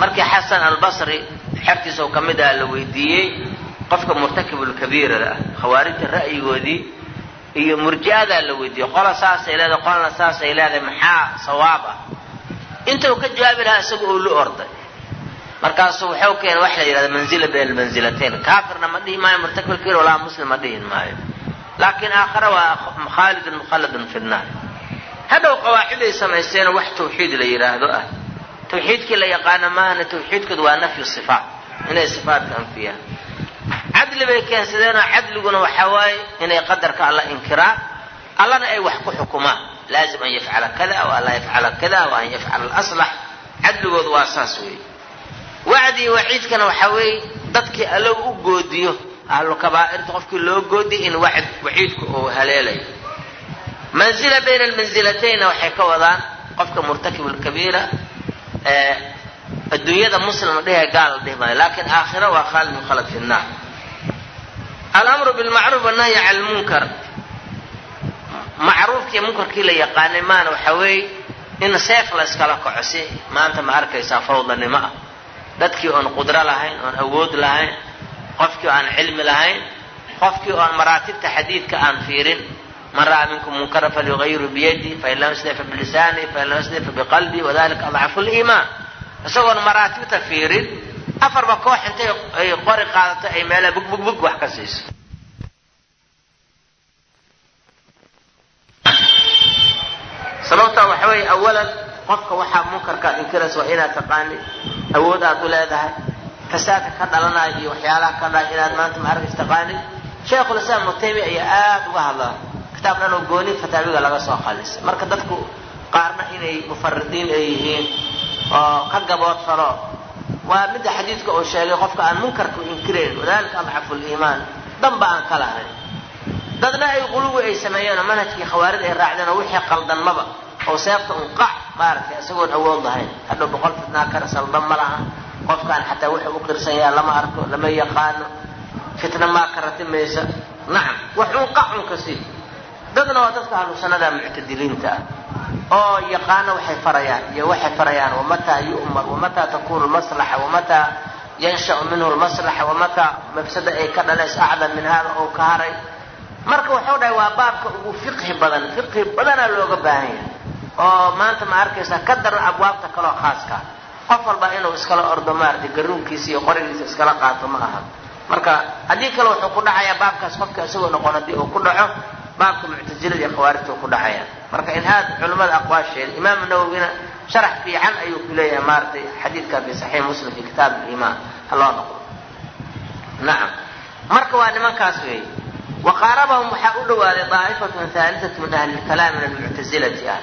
Markii xasan albasri xertiisa ka mid ah la weydiiyey qofka murtakibulkabiirada ah khawaarijta ra'yigoodii iyo murji'adaa la weydiiyey. Qola saasay leedahay qolna saasay leedahay maxaa sawaab ah? Intuu ka jawaabi lahaa isaga oo lu orday. Markaasuu waxau keenay wax la yidhahda manzila bayna almanzilatayn kaafirna ma dhihi maayo murtakibulkabiir walaa muslim ma dhihin maayo laakiin aakhare waa khaalidun mukhalladun fi nnaar hadhow qawaaciday samaysteen wax tawxiid la yidhaahdo ah. Tawxiidkii la yaqaana maahana tawxiidkoodu waa nafyu sifaat inay sifaatka anfiyaan. Cadli bay keensadeenoo cadliguna waxaa waaye inay qadarka alla inkiraan allana ay wax ku xukumaan. Laazim an yafcala kada wa an yafcala kada wa an yafcala alaslax. Cadligoodu waa saas weeye. Wacdii waciidkana waxaa weeye dadkii allo u goodiyo ahlu kabaa'irta qofkii loo goodiy in waciidku uu haleelayo manzila bayna almanzilataynna waxay ka wadaan qofka murtakib lkabiira adduunyada muslim dhihe gaal dhihi maayo laakiin aakhira waa khaalid mukhalad fi nnaar alamru bilmacruuf wannahyi cala lmunkar macruufkii munkarkii la yaqaanay maana waxaa weeye in seef la yskala kaco si maanta ma arkaysaa fawdanimo ah dadkii oon qudro lahayn oon awood lahayn qofkii aan cilmi lahayn qofkii oon maraatibta xadiidka aan fiirin. Man minkum munkara falyugayiru biyadi fain lam yastadi fa wadalika adcafu liimaan isagoon maraatibta fiirin afarba koox intay ay qori qaadato ay meelaha bugbugbug wax ka siiso. Sababta waxa weeye awalan qofka waxaa munkarkaad inkiraysa waa inaad taqaanid awood aad u leedahay fasaadka ka dhalanaya iyo waxyaalaha ka dhalay inaad maanta ma arkays taqaanid sheikhulislaam ibnu taymiya ayaa aada uga hadlaa kitaab dhan oo gooni fataawiga laga soo khalisay marka dadku qaarna inay mufaridiin ay yihiin oo ka gabood falo waa midda xadiidka uu sheegay qofka aan munkarka inkirayn wadalika adcafu liimaan danba aan ka lahayn. Dadna ay quluwi ay sameeyeenoo manhajkii khawaarid ay raacdeen oo wixii qaldanmaba oo seefta un qac maaragtay isagoon awood lahayn. Hadhow boqol fitnaa kara saldan ma laha qofkaan xataa wuxuu u qirsan yaha lama arko lama yaqaano. Fitna maa ka ratimaysa nacam wax un qac un ka sii dadna waa dadka ahlu sanada muctadiliinta ah. Oo yaqaano waxay farayaan iyo waxay farayaan wamataa yu'mar? Wamataa takunu lmaslaxa? Wamataa yanshau minhu lmaslaxa? Wamataa mafsada ay ka dhalays acdam min hada oo ka haray? Marka waxuu dhahay waa baabka ugu fiqhi badan. Fiqhi badanaa looga baahan yahay. Oo maanta ma arkaysa ka daran abwaabta kaloo khaaska qof walba inuu iskala ordo maaragtay garuunkiisa iyo qorigiisa iskala qaato ma aha. Marka haddii kale wuxuu ku dhacayaa baabkaas qofka isagoo noqon haddii uu ku dhaco baabka muctasilada iyo khawaarijta uu ku dhacaya. Marka inhaad culimmada aqwaasheeda imaamu nawowina sharax fiican ayuu ku leeyahay maaragtay xadiidka fi saxiix muslim fi kitaab aliimaan. Ha loo noqdo. Nacam marka waa nimankaas weeye wa qaarabahum waxaa u dhowaaday daa'ifatun haalisatu min ahli lkalaam min almuctasilati ah.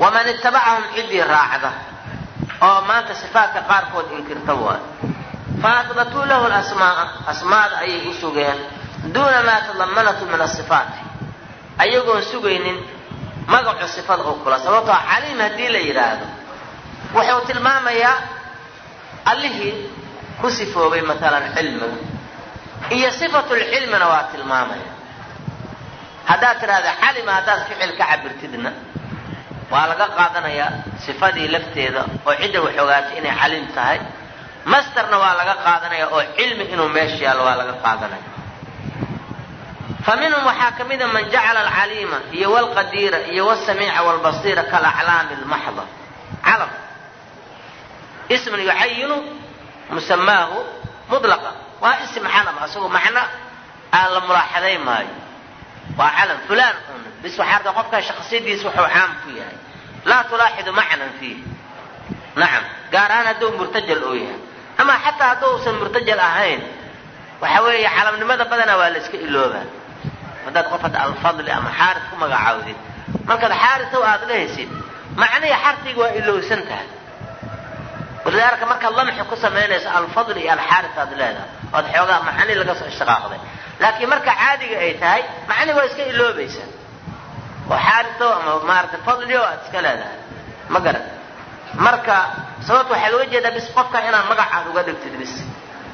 Waman itabacahum ciddii raacda oo maanta sifaatka qaarkood inkirta waayo fa ahbatuu lahu lasmaaa asmaada ayay u sugeen duuna maa tadamanatu min asifaati ayagoon sugaynin magacu sifada oo kula sababtoo caliim haddii la yidhaahdo wuxuu tilmaamayaa allihii ku sifoobay maalan cilmiga. Iyo sifatulcilmina waa tilmaamaya. Haddaad tidhahda calima haddaad ficil ka cabirtidna waa laga qaadanayaa sifadii lafteeda oo cidda wax ogaatay inay calim tahay. Masterna waa laga qaadanaya oo cilmi inuu meesha yaallo waa laga qaadanaya. Fa waxaa ka mida man jacala alcaliima iyo walqadiira iyo wsamiica walbasiira kalaclaami lmaxda calam. Isman yucayinu musamaahu mudlaqa waa ism calam asagoo macno aan la mulaaxaday maayo waa calam fulaan un bis waxaa arta qofka shaksiyadiisa wuxuu caam ku yahay. Laa tulaaxidu macnan fiih. Nacam gaar ahaan hadduu murtajal oo yahay. Ama xataa hadduusan murtajal ahayn waxa weeye calamnimada badanaa waa la iska iloobaa. Haddaad qof hadda alfadli ama xaaris ku magacaawdid markaad xaarisow aada dhehaysid macnihii xarfiga waa ilowsan tahay. Walidaalika markaad lamxi ku samaynayso alfadli iyo alxaaris aad leedahay ood xoogaa macni laga soo ishtiqaaqday laakiin marka caadiga ay tahay macni waa iska iloobaysa oo xaariso ama maarata fadlio aad iska leedahay. Ma garan marka sababta waxaa looga jeedaa bis qofka inaad magacaad uga dhigtid bis.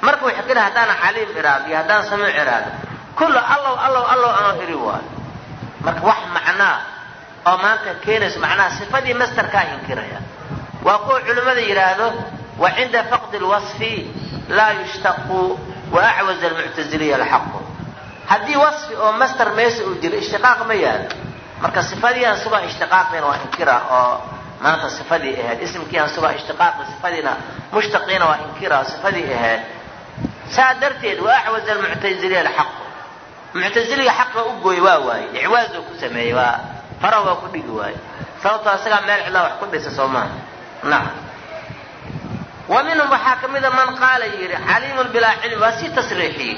Marka wuxuu ka dhaha haddaan caliim iraado iyo haddaan samiic iraado kullu allow allow allow anoo iri waayo marka wax macnaa oo maanta keenayso macnaha sifadii masterkaa inkiraya. Waa kuwa culimmada yidhaahdo wa cinda faqdi lwasfi laa yushtaqu wa acwaza almuctaziliya alxaqu haddii wasfi oo master meesa uu jiro ishtiqaaq ma yaalo marka sifadii aan sugaa ishtiqaaqdiina waa inkira oo maanta sifadii ahayd. Ismkii aan sugaa ishtiqaaqi sifadiina mushtaqiina waa inkira sifadii ahayd. Saa darteed wa acwaza almuctaziliya alxaqu muctaziliga xaqa u gooy waa waaye icwaazoo ku sameeyey waa faraha waa ku dhigi waaye sababtoo isagaa meel cidlaa wax ku dhisa soo maaha nacam wa minhum waxaa ka mida man qaala yidhi caliimun bilaa cilmi waa sii tasriixiyey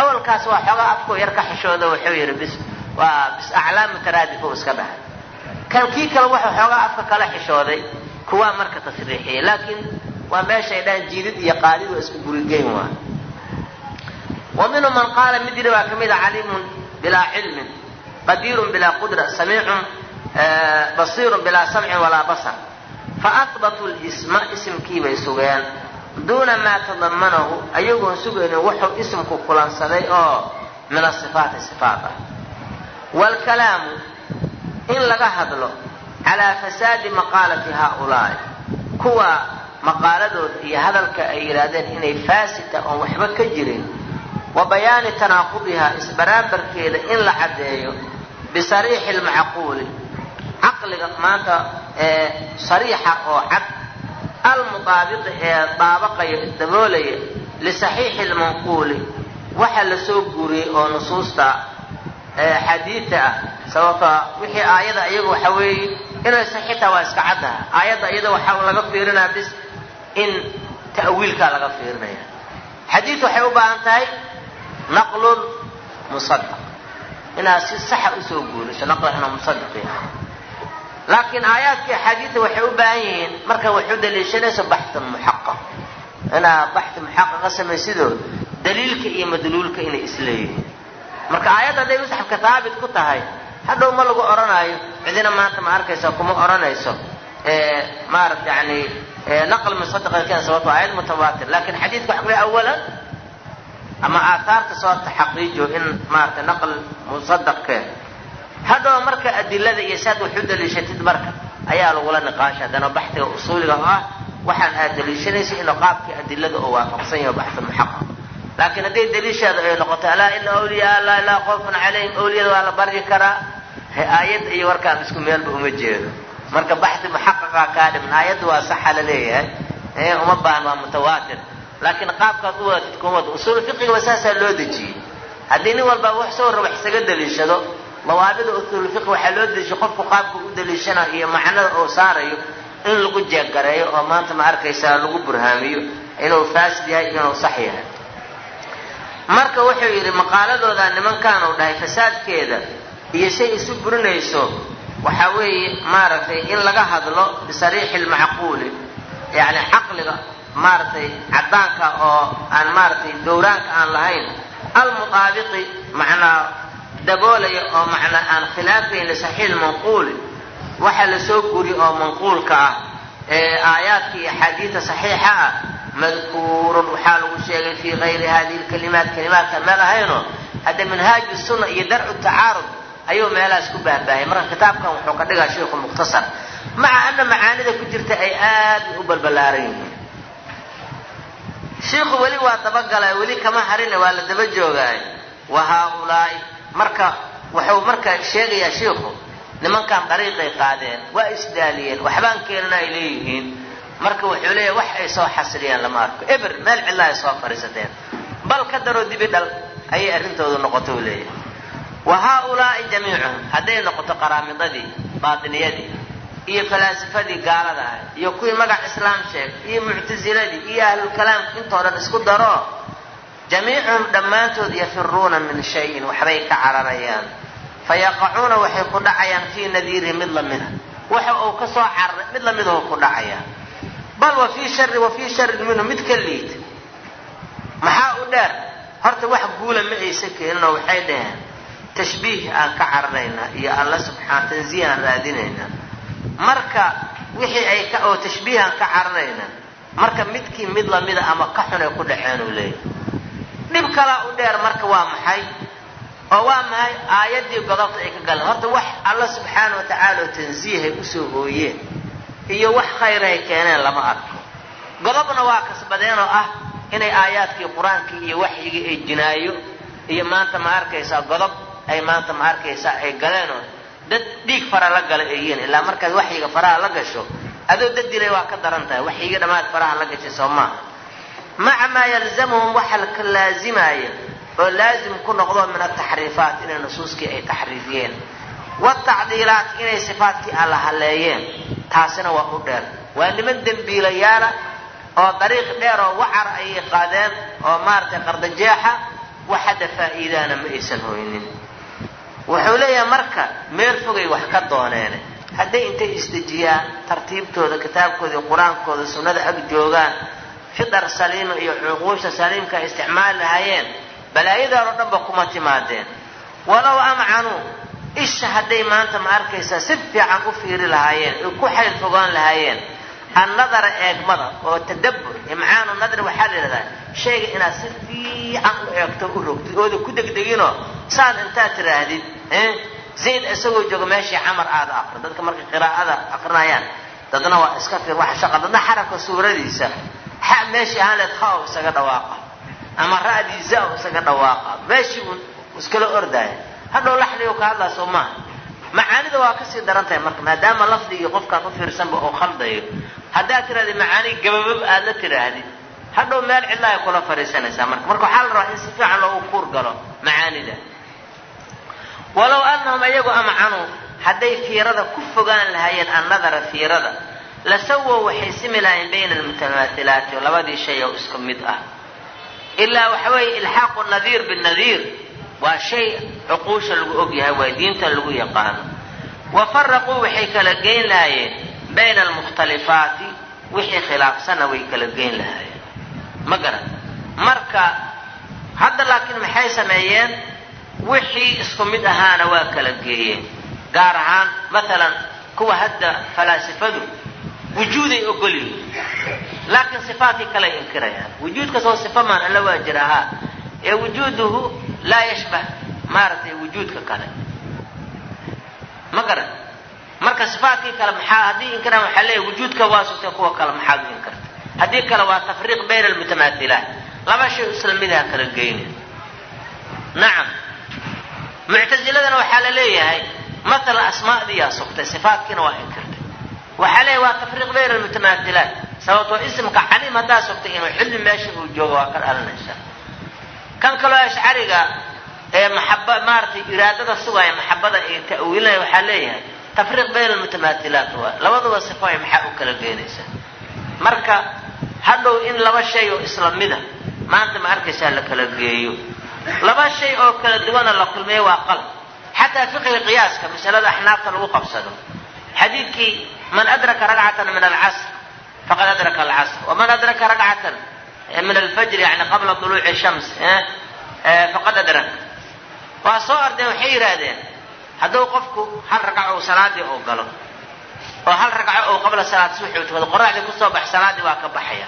awalkaas waa xoogaa afkoo yar ka xishooda wuxuu yidhi bis waa bis aclaamu taraadif u iska dhahay. Kan kii kale wuxuu xoogaa afka kala xishooday kuwaa marka tasriixiyey laakiin waa meeshay dhahan jiidid iyo qaadid waa isku gurigeyn waa. Wa minhum man qaala mid yidhi baa ka mida caliimun bilaa cilmin qadiirun bilaa qudra samiicun basiirun bilaa samcin walaa basar. Faahbatuu lisma isimkii bay sugeen duuna maa tadamanahu ayagoon sugaynin wuxuu isimku kulansaday oo min asifaati sifaat ah. Waalkalaamu in laga hadlo calaa fasaadi maqaalati haaulaa'i. Kuwa maqaaladooda iyo hadalka ay yidhaahdeen inay faasita oon waxba ka jirin wa bayaani tanaaqudihaa isbaraambarkeeda in la caddeeyo bisariixi lmacquuli caqliga maanta sariixa oo cad almutaabiqi ee daabaqaya daboolaya lisaxiixi lmanquuli waxa la soo guuriyey oo nusuusta xadiida ah sababta wixii aayada iyagu waxa weeye inay saxiixtaa waa iska caddaha aayadda iyada waxaa laga fiirinaya bis in ta'wiilkaa laga fiirinaya xadiid waxay u baahan tahay naqlun musadaq inaad si saxa u soo guuriso inuu musadaq yahay laakiin aayaadkii axaadiida waxay u baahan yihiin marka waxu daliishanayso baxtun muxaqaq inaad baxti muxaqaqa samaysidoo daliilka iyo madluulka inay isleeyihiin marka aayadda hadday musxafka haabit ku tahay hadhow ma lagu odhanaayo cidina maanta ma arkaysa kuma odhanayso maarata yani naql musadaq keen sababto aayad mutawaatir. Lakin xadiidka kuleey awalan ama aathaarta soo taxaqiijo in maarata naql musadaq hadhow marka adilada iyo saad wax u daliishatid marka ayaa lagula niqaasha. Haddana baxtiga usuuliga ah waxaan aad daliishanaysa inuu qaabkii adilada oo waafaqsan yaho baxi muxaqaq laakiin hadday daliishaada ay noqoto alaa ina awliyaa laa laa khawfun calayhim awliyada waa la baryi karaa. Aayadda iyo warkaan isku meelba uma jeedo. Marka baxdi muxaqaqa kaa dhiman aayadda waa saxa la leeyahay. Uma baahan waa mutawaatir. Laakiin qaabkaad u wadatid kumad usuul fiqigaba saasaa loo dejiyey. Haddii nin walba wax soo raba isaga daliishado dawaabida usuulfiqi waxaa loo dejiyay qofku qaabka u daliishanayo iyo macnada oo saarayo in lagu jeeggareeyo oo maanta ma arkaysaa lagu burhaamiyo inuu faasid yahay inuu sax yahay. Marka wuxuu yidhi maqaaladooda nimankaan uu dhahay fasaadkeeda iyo say isu burinayso waxaa weeye maaragtay in laga hadlo bisariixi lmacquuli yacni caqliga maaragtay caddaanka oo aan maaragtay dowraanka aan lahayn almutaabiqi macnaa daboolaya oo macnaa aan khilaafayn lisaxiix manquuli waxa la soo guri oo manquulka ah ee aayaadka iyo axaadiida saxiixa ah madkuurun waxaa lagu sheegay fii kayri hadihi lkalimaat kalimaadka meel ahaynoo hadda minhaaju sunna iyo darcu tacaarud ayuu meelahaas ku baahbaahay marka kitaabkan wuxuu ka dhigaa sheikhu mukhtasar maca ana macaanida ku jirta ay aad u balbalaaran yihiin. Shiikhu weli waa dabagalay weli kama harine waa la daba joogaay wa haaulaai marka wuxuu marka sheegayaa shiikhu nimankan dariiqay qaadeen waa isdaaliyeen waxbaan keenana ay leeyihiin. Marka wuxuu leeyahy wax ay soo xasiliyaan lama arko. Eber meel cidla ay soo fadhiisateen bal ka daroo dibi dhal ayay arrintoodu noqoto u leeyahay wa haaulaai jamiicuhum hadday noqoto qaraamidadii baatiniyadii iyo falaasifadii gaalada ahay iyo kuwii magac islaam sheeg iyo muctasiladii iyo ahlulkalaamka intoo dhan isku daro jamiicuhum dhammaantood yafiruuna min shayin waxbay ka cararayaan. Fayaqacuuna waxay ku dhacayaan fii nadiirihi mid lamida waxa uu ka cararay mid lamidahu ku dhacayaa bal wa fii shari wa fii sharin minhu mid ka liita maxaa u dheer? Horta wax guula ma aysa keenin oo waxay dhaheen tashbiih aan ka cararaynaa iyo alla subxaan tanziih aan raadinaynaa marka wixii ay oo tashbiihaan ka cararaynaa marka midkii mid lamida ama ka xun ay ku dhaceen uu leeyahy dhib kalaa u dheer marka waa maxay? Oo waa maxay? Aayaddii godobta ay ka galeen horta wax alla subxaana wa tacaala oo tansiihay u soo hooyeen iyo wax khayrahay keeneen lama arko. Godobna waa kasbadeen oo ah inay aayaadkii qur'aankii iyo waxyigii ay jinaayo iyo maanta ma arkaysaa godob ay maanta ma arkaysaa ay galeenoo dad dhiig fara la gala ay yihiin ilaa markaad waxyiga faraha la gasho adoo dad dilay waa ka daran tahay. Waxyiga dhammaad faraha la gashay soo maaha maca maa yalzamuhum waxa ka laazimaya oo laazim ku noqdo min ataxriifaat inay nusuuskii ay taxriifiyeen. Watacdiilaat inay sifaatkii alla haleeyeen. Taasina waa u dheer. Waa niman dembiilayaala oo dariiq dheer oo wacar ayay qaadeen oo maaragtay qardajeexa wax hadda faa'iidaana ma aysan hoynin. Wuxuu leeyahay marka meel fogay wax ka dooneene. Hadday intay isdejiyaan tartiibtooda kitaabkooda qur'aankooda sunnada ag joogaan fidar saliima iyo cuquusha saliimka ay isticmaali lahaayeen balaayadan oo dhanba kuma timaadeen walow amcanuu isha hadday maanta ma arkaysaa si fiican u fiiri lahaayeen ay ku xayl fogaan lahaayeen annadara eegmada oo tadabbur imcaanu nadri waxaa la yidhahdaa shayga inaad si fiican u eegto u rogtid ooda ku degdeginoo saad intaad tiraahdid zayd isagoo jooga meeshii camar aada aqri dadka markay qiraa'ada aqrinayaan dadna waa iska fiir waxa shaqa dadna xarabka suuradiisa meeshii ahaan leed haw isaga dhawaaqa. Ama ra'dii isaga dhawaaqa. Meeshii uun iskala ordaya hadhow laxdigu ka hadlaa soo maaha. Macaanida waa ka sii daran tahay marka maadaama lafdigii qofkaan u fiirsanba uu khaldayo. Haddaad tirahdid macaani gababab aad la tiraahdid hadhow meel cidla ay kula fadhiisanaysaa marka. Marka waxaa la rabaa in si fiican loogu kuur galo macaanida. Walow annahum iyagu amcanuu hadday fiirada ku fogaan lahaayeen annadara fiirada la sawow waxay simi lahayn bayna almutamaathilaati oo labadii shay oo isku mid ah. Ilaa waxa weeye ilxaaqu nadiir. Binadiir waa shay cuquusha lagu og yahay waa diinta lagu yaqaano. Wa faraquu waxay kala geyn lahaayeen bayna almukhtalifaati wixii khilaafsanna way kala geyn lahaayeen. Ma garan. Marka hadda laakiin maxay sameeyeen? Wixii isku mid ahaana waa kala geeyeen. Gaar ahaan maalan kuwa hadda falaasifadu wujuuday ogol yihiin laakiin sifaatkii kaley inkirayaan wujuudkasoo sifa maan alla waa jira haa ee wujuuduhu laa yashbah maaragtay wujuudka kale ma garan marka sifaatkii kale maxaa haddii inkiraan waxaa leeyahy wujuudka waa sugtay kuwa kale maxaad u inkirtay haddii kale waa tafriiq bayna almutamaahilaat laba shay isla midaha kala geyna nacam muctasiladana waxaa la leeyahay matalan asmaadiyaa sugtay sifaatkiina waa inkirtay waxaa leeya waa tafriiq bayna almutamaatilaat sababtoo isimka caliim haddaa sogtay inuu xilli meesha uu joogo waa ka dhalanaysa kan kaloo ashcariga ee maxaba maaragtay iraadada sugaya maxabada ee ta'wiilinaya waxaa leeyahay tafriiq bayna almutamaatilaat waa labaduba sifooy maxaa u kala geenaysa marka hadhow in laba shay oo isla mida maanta ma arkaysaa la kala geeyo. Laba shay oo kala duwana la kulmeeyo waa qalab xataa fiqiga qiyaaska masalada axnaafta lagu qabsado. Xadiidkii man adraka ragcatan min alcasr faqad adraka alcasr waman adraka ragcatan min alfajr yani qabla duluuci shams faqad adraka waa soo ardeen waxay yidhaahdeen hadduu qofku hal ragco uu salaadii uu galo oo hal ragco uu qabla salaad subax uu tukado qoraxdii ku soo bax salaadii waa ka baxaya.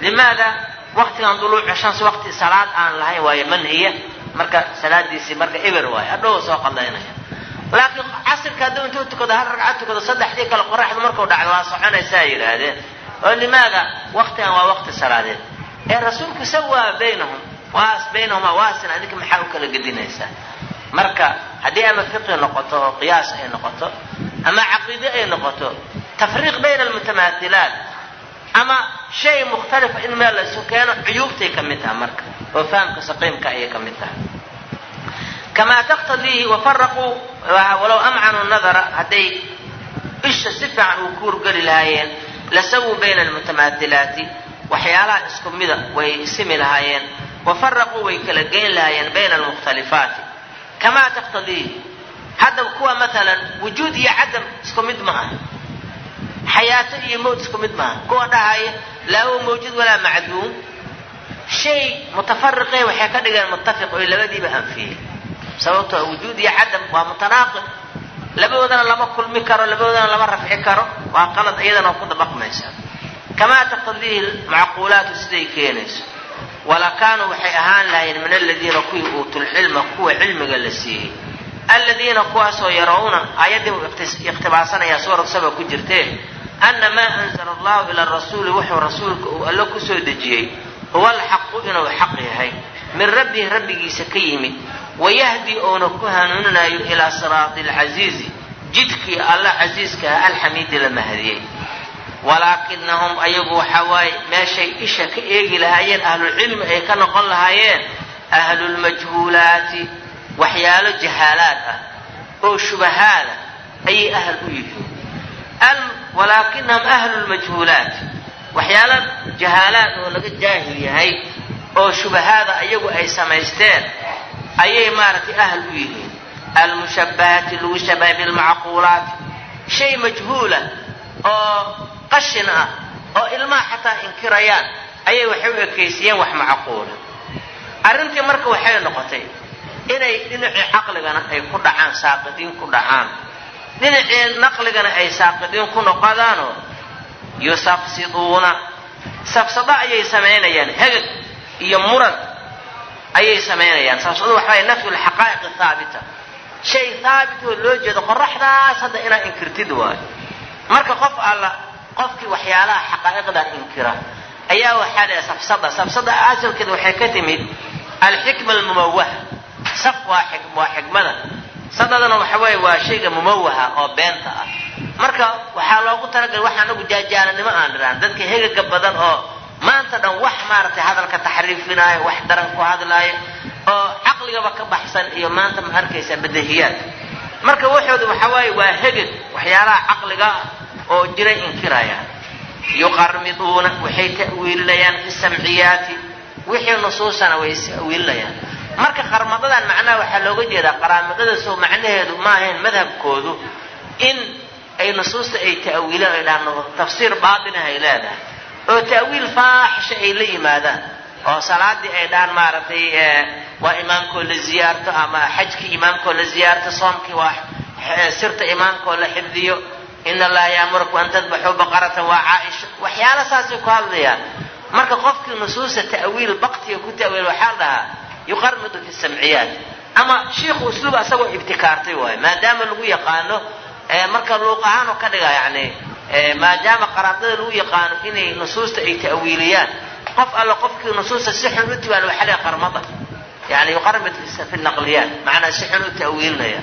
Limaada waktigan duluucu shams wakti salaad aan lahayn waayo manhiya marka salaadiisii marka eber waayo hadhow soo qadaynaya laakiin casirka hadduu intuu tukado hal ragca tukado saddexdii kale qoraxdu markuu dhacdo waa soconaysaa yidhaahdeen. Oo limaada waktigan waa wakti salaadeed ee rasuulku sawaa baynahum waas baynahuma waasin adinka maxaa u kala gedinaysaa? Marka haddii ama fiqi noqoto oo qiyaas ay noqoto ama caqiide ay noqoto tafriiq bayna almutamaathilaat ama shay mukhtalifa in meel laysu keeno cuyuubtay ka mid taha marka oo fahamka saqiimka ayay ka mid tahay kamaa taqtadiihi wafaraquu walow amcanu nadara hadday isha si fiican uu kuurgeli lahaayeen lasawuu bayna almutamaathilaati waxyaalaha isku mida way simi lahaayeen wafaraquu way kala geyn lahaayeen bayna almukhtalifaati kamaa taqtadiihi hadda kuwa maalan wujuud iyo cadam isku mid ma aha xayaato iyo mowt isku mid maaha kuwa dhahaya laa huwa mawjuud walaa macduum shay mutafariqe waxay ka dhigeen muttafiq oy labadiiba anfiyey sababtoo wujuud iyo cadam waa mutanaaqib labadoodana lama kulmi karo labadoodana lama rafci karo. Waa qalad iyadana ku dabaqmaysa. Kamaa taqtadiihi macquulaatu siday keenayso? Walakaanuu waxay ahaan lahayn min aladiina kuwii uutulcilma kuwa cilmiga la siiyey. Aladiina kuwaasoo yarawna aayaddii uu ikhtibaasanayaa suurad saba ku jirtee ana maa anzala allahu ila rasuuli wuxuu rasuulka uu allo ku soo dejiyey huwa alxaqu inuu xaq yahay. Min rabbihi rabbigiisa ka yimid wayahdi ouna ku hanuuninayo ilaa siraati alcasiizi jidkii alla casiiskaha alxamiidi la mahadiyey walaakinahum ayagu waxaa waaye meeshay isha ka eegi lahaayeen ahlulcilmi ay ka noqon lahaayeen ahlulmajhuulaati waxyaalo jahaalaad ah oo shubahaada ayay ahal u yihiin walaakinahum ahlulmajhuulaati waxyaalo jahaalaad oo laga jaahil yahay oo shubahaada ayagu ay samaysteen ayay maaragtay ahal u yihiin. Almushabbahati lagu shabahay bilmacquulaati shay majhuula oo qashin ah oo ilmaha xataa inkirayaan ayay waxay u ekaysiyeen wax macquula. Arrintii marka waxay noqotay inay dhinacii caqligana ay ku dhacaan saaqidiin ku dhacaan. Dhinacii naqligana ay saaqidiin ku noqodaanoo yusafsiduuna. Safsado ayay samaynayaan hegag iyo muran ayay samaynayaan safsado waxaa nafyu lxaqaa'iqi haabita shay haabit oo loo jeedo qoraxdaas hadda inaad inkirtid waayo. Marka qof alla qofkii waxyaalaha xaqaa'iqda inkira ayaa waxaa leeya safsada safsada asalkeeda waxay ka timid alxikma almumawaha saf waa waa xikmada sadadana waxa weeye waa shayga mumawaha oo beenta ah. Marka waxaa loogu talagalay wax anagu jaajaalanimo aan dhiraan dadka hegaga badan oo maanta dhan wax maaragtay hadalka taxriifinaayo wax daran ku hadlaayo oo caqligaba ka baxsan iyo maanta ma arkaysa badahiyaad marka waxooda waxa waaye waa hegeg waxyaalaha caqliga oo jiray inkiraya yuqarmiduuna waxay ta'wiilinayaan fi wixii nusuusana way ta'wiilinayaan marka qarmadadan macnaha waxaa looga jeedaa qaraamadadaasoo macnaheedu ma ahayn madhabkoodu. In ay nusuusta ay ta'wiilaan ay dhahaan tafsiir baatinah ay leedahay oo ta'wiil faaxisha ay la yimaadaan. oo salaadii ay dhahaan maaragtay waa imaamkoo la ziyaarto ama xajkii imaamkoo la ziyaarto soomkii waa sirta imaamkoo la xifdiyo. In allaha yaamurakum an tadbaxuu baqaratan waa caaisha. Waxyaala saasay ku hadlayaan. Marka qofkii nusuusta ta'wiil baktiga ku ta'wiil waxaa la dhahaa yuqarmidu fi samciyaat. Ama shiikhu usluub asagoo ibtikaartay waayo maadaama lagu yaqaano marka luuq ahaan oo ka dhiga yani maadaama qaraadada lagu yaqaano inay nusuusta ay ta'wiiliyaan qof alla qofkii nusuusta si xun u tiwaan waxa leeya qarmada yani yuqarmid fi naqliyaat macnaa si xun u ta'wiilinaya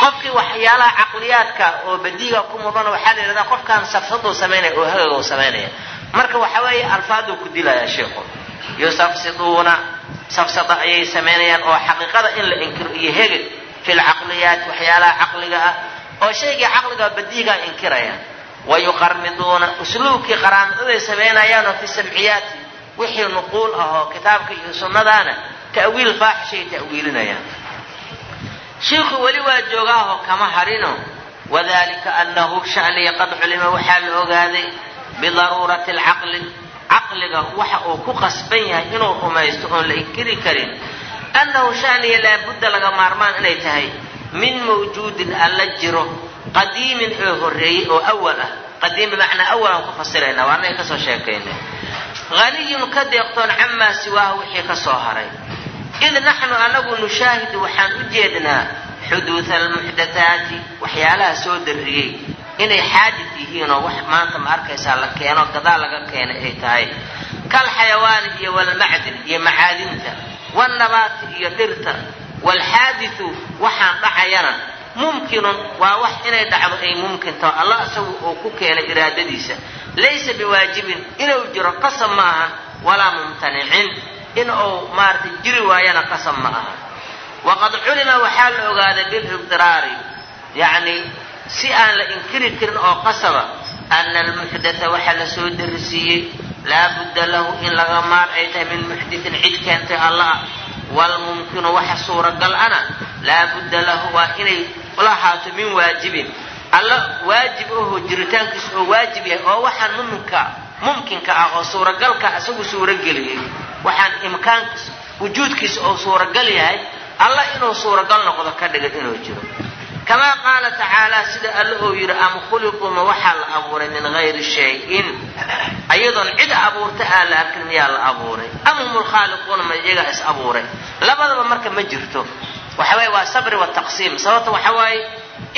qofkii waxyaalaha caqliyaadka oo badiiga ku mudan waxaa la yidhahdaa qofkaan safsaduu samaynaya oo hagagu samaynaya marka waxa weeye alfaaduu ku dilayaa sheikhu. Yusafsiduuna safsada ayay samaynayaan oo xaqiiqada in la inkiro iyo hegel fi lcaqliyaati waxyaalaha caqliga ah oo shaygii caqliga badiigaa inkirayaan wa yuqarmiduuna usluubkii qaraamidaday samaynayaanoo fi samciyaati wixii nuquul ah oo kitaabka iyo sunnadaana ta'wiil faaxishay ta'wiilinayaan shiikhu weli waa joogaahoo kama harino wadalika anahu shaniya qad culima waxaa la ogaaday bidaruurati alcaqli caqliga waxa uu ku qasban yahay inuu rumaysto oon la inkiri karin annahu shaniya laabudda laga maarmaan inay tahay min mawjuudin alla jiro qadiimin oo horreeyey oo awal ah. Qadiim bimacnaa awal aan ku fasirayna waa annaga ka soo sheekaynay haniyun ka deeqtoon camaa siwaaha wixii ka soo haray. Id naxnu anagu nushaahidu waxaan u jeednaa xuduuda almuxdathaati waxyaalaha soo darriyey. Inay xaadid yihiin oo wax maanta ma arkaysaa la keeno gadaal laga keenay ay tahay. Kal xayawaani iyo walmacdin iyo macaadinta waalnabaati iyo dhirta. Waalxaadidu waxaan dhacayana mumkinun waa wax inay dhacdo ay mumkintaho allah isagu uu ku keenay iraadadiisa. Laysa biwaajibin inuu jiro qasab ma ahan walaa mumtanicin in uu maaratay jiri waayana qasab ma aha. Waqad culima waxaa la ogaaday bilibdiraari yacni si aan la inkiri karin oo qasaba ana almuxdatha waxa la soo darisiiyey laabudda lahu in laga maar ay tahay min muxditin cid keentay alla waalmumkinu waxa suuragal ana laabudda lahu waa inay lahaato min waajibin alla waajib oho jiritaankiisa oo waajib yahay oo waxaan muminka mumkinka ah oo suuragalka isagu suurageliyey waxaan imkaankiisa wujuudkiisa oo suuragal yahay alla inuu suuragal noqdo ka dhiga inuu jiro kamaa qaala tacaala sida alla uu yidhi am khuliquu ma waxaa la abuuray min gayri shayin cid abuurta aan la miyaa la abuuray am hum lkhaaliquuna ma iyagaa is abuuray labadaba marka ma jirto waxa waa sabri wataqsiim sababta waxa waaye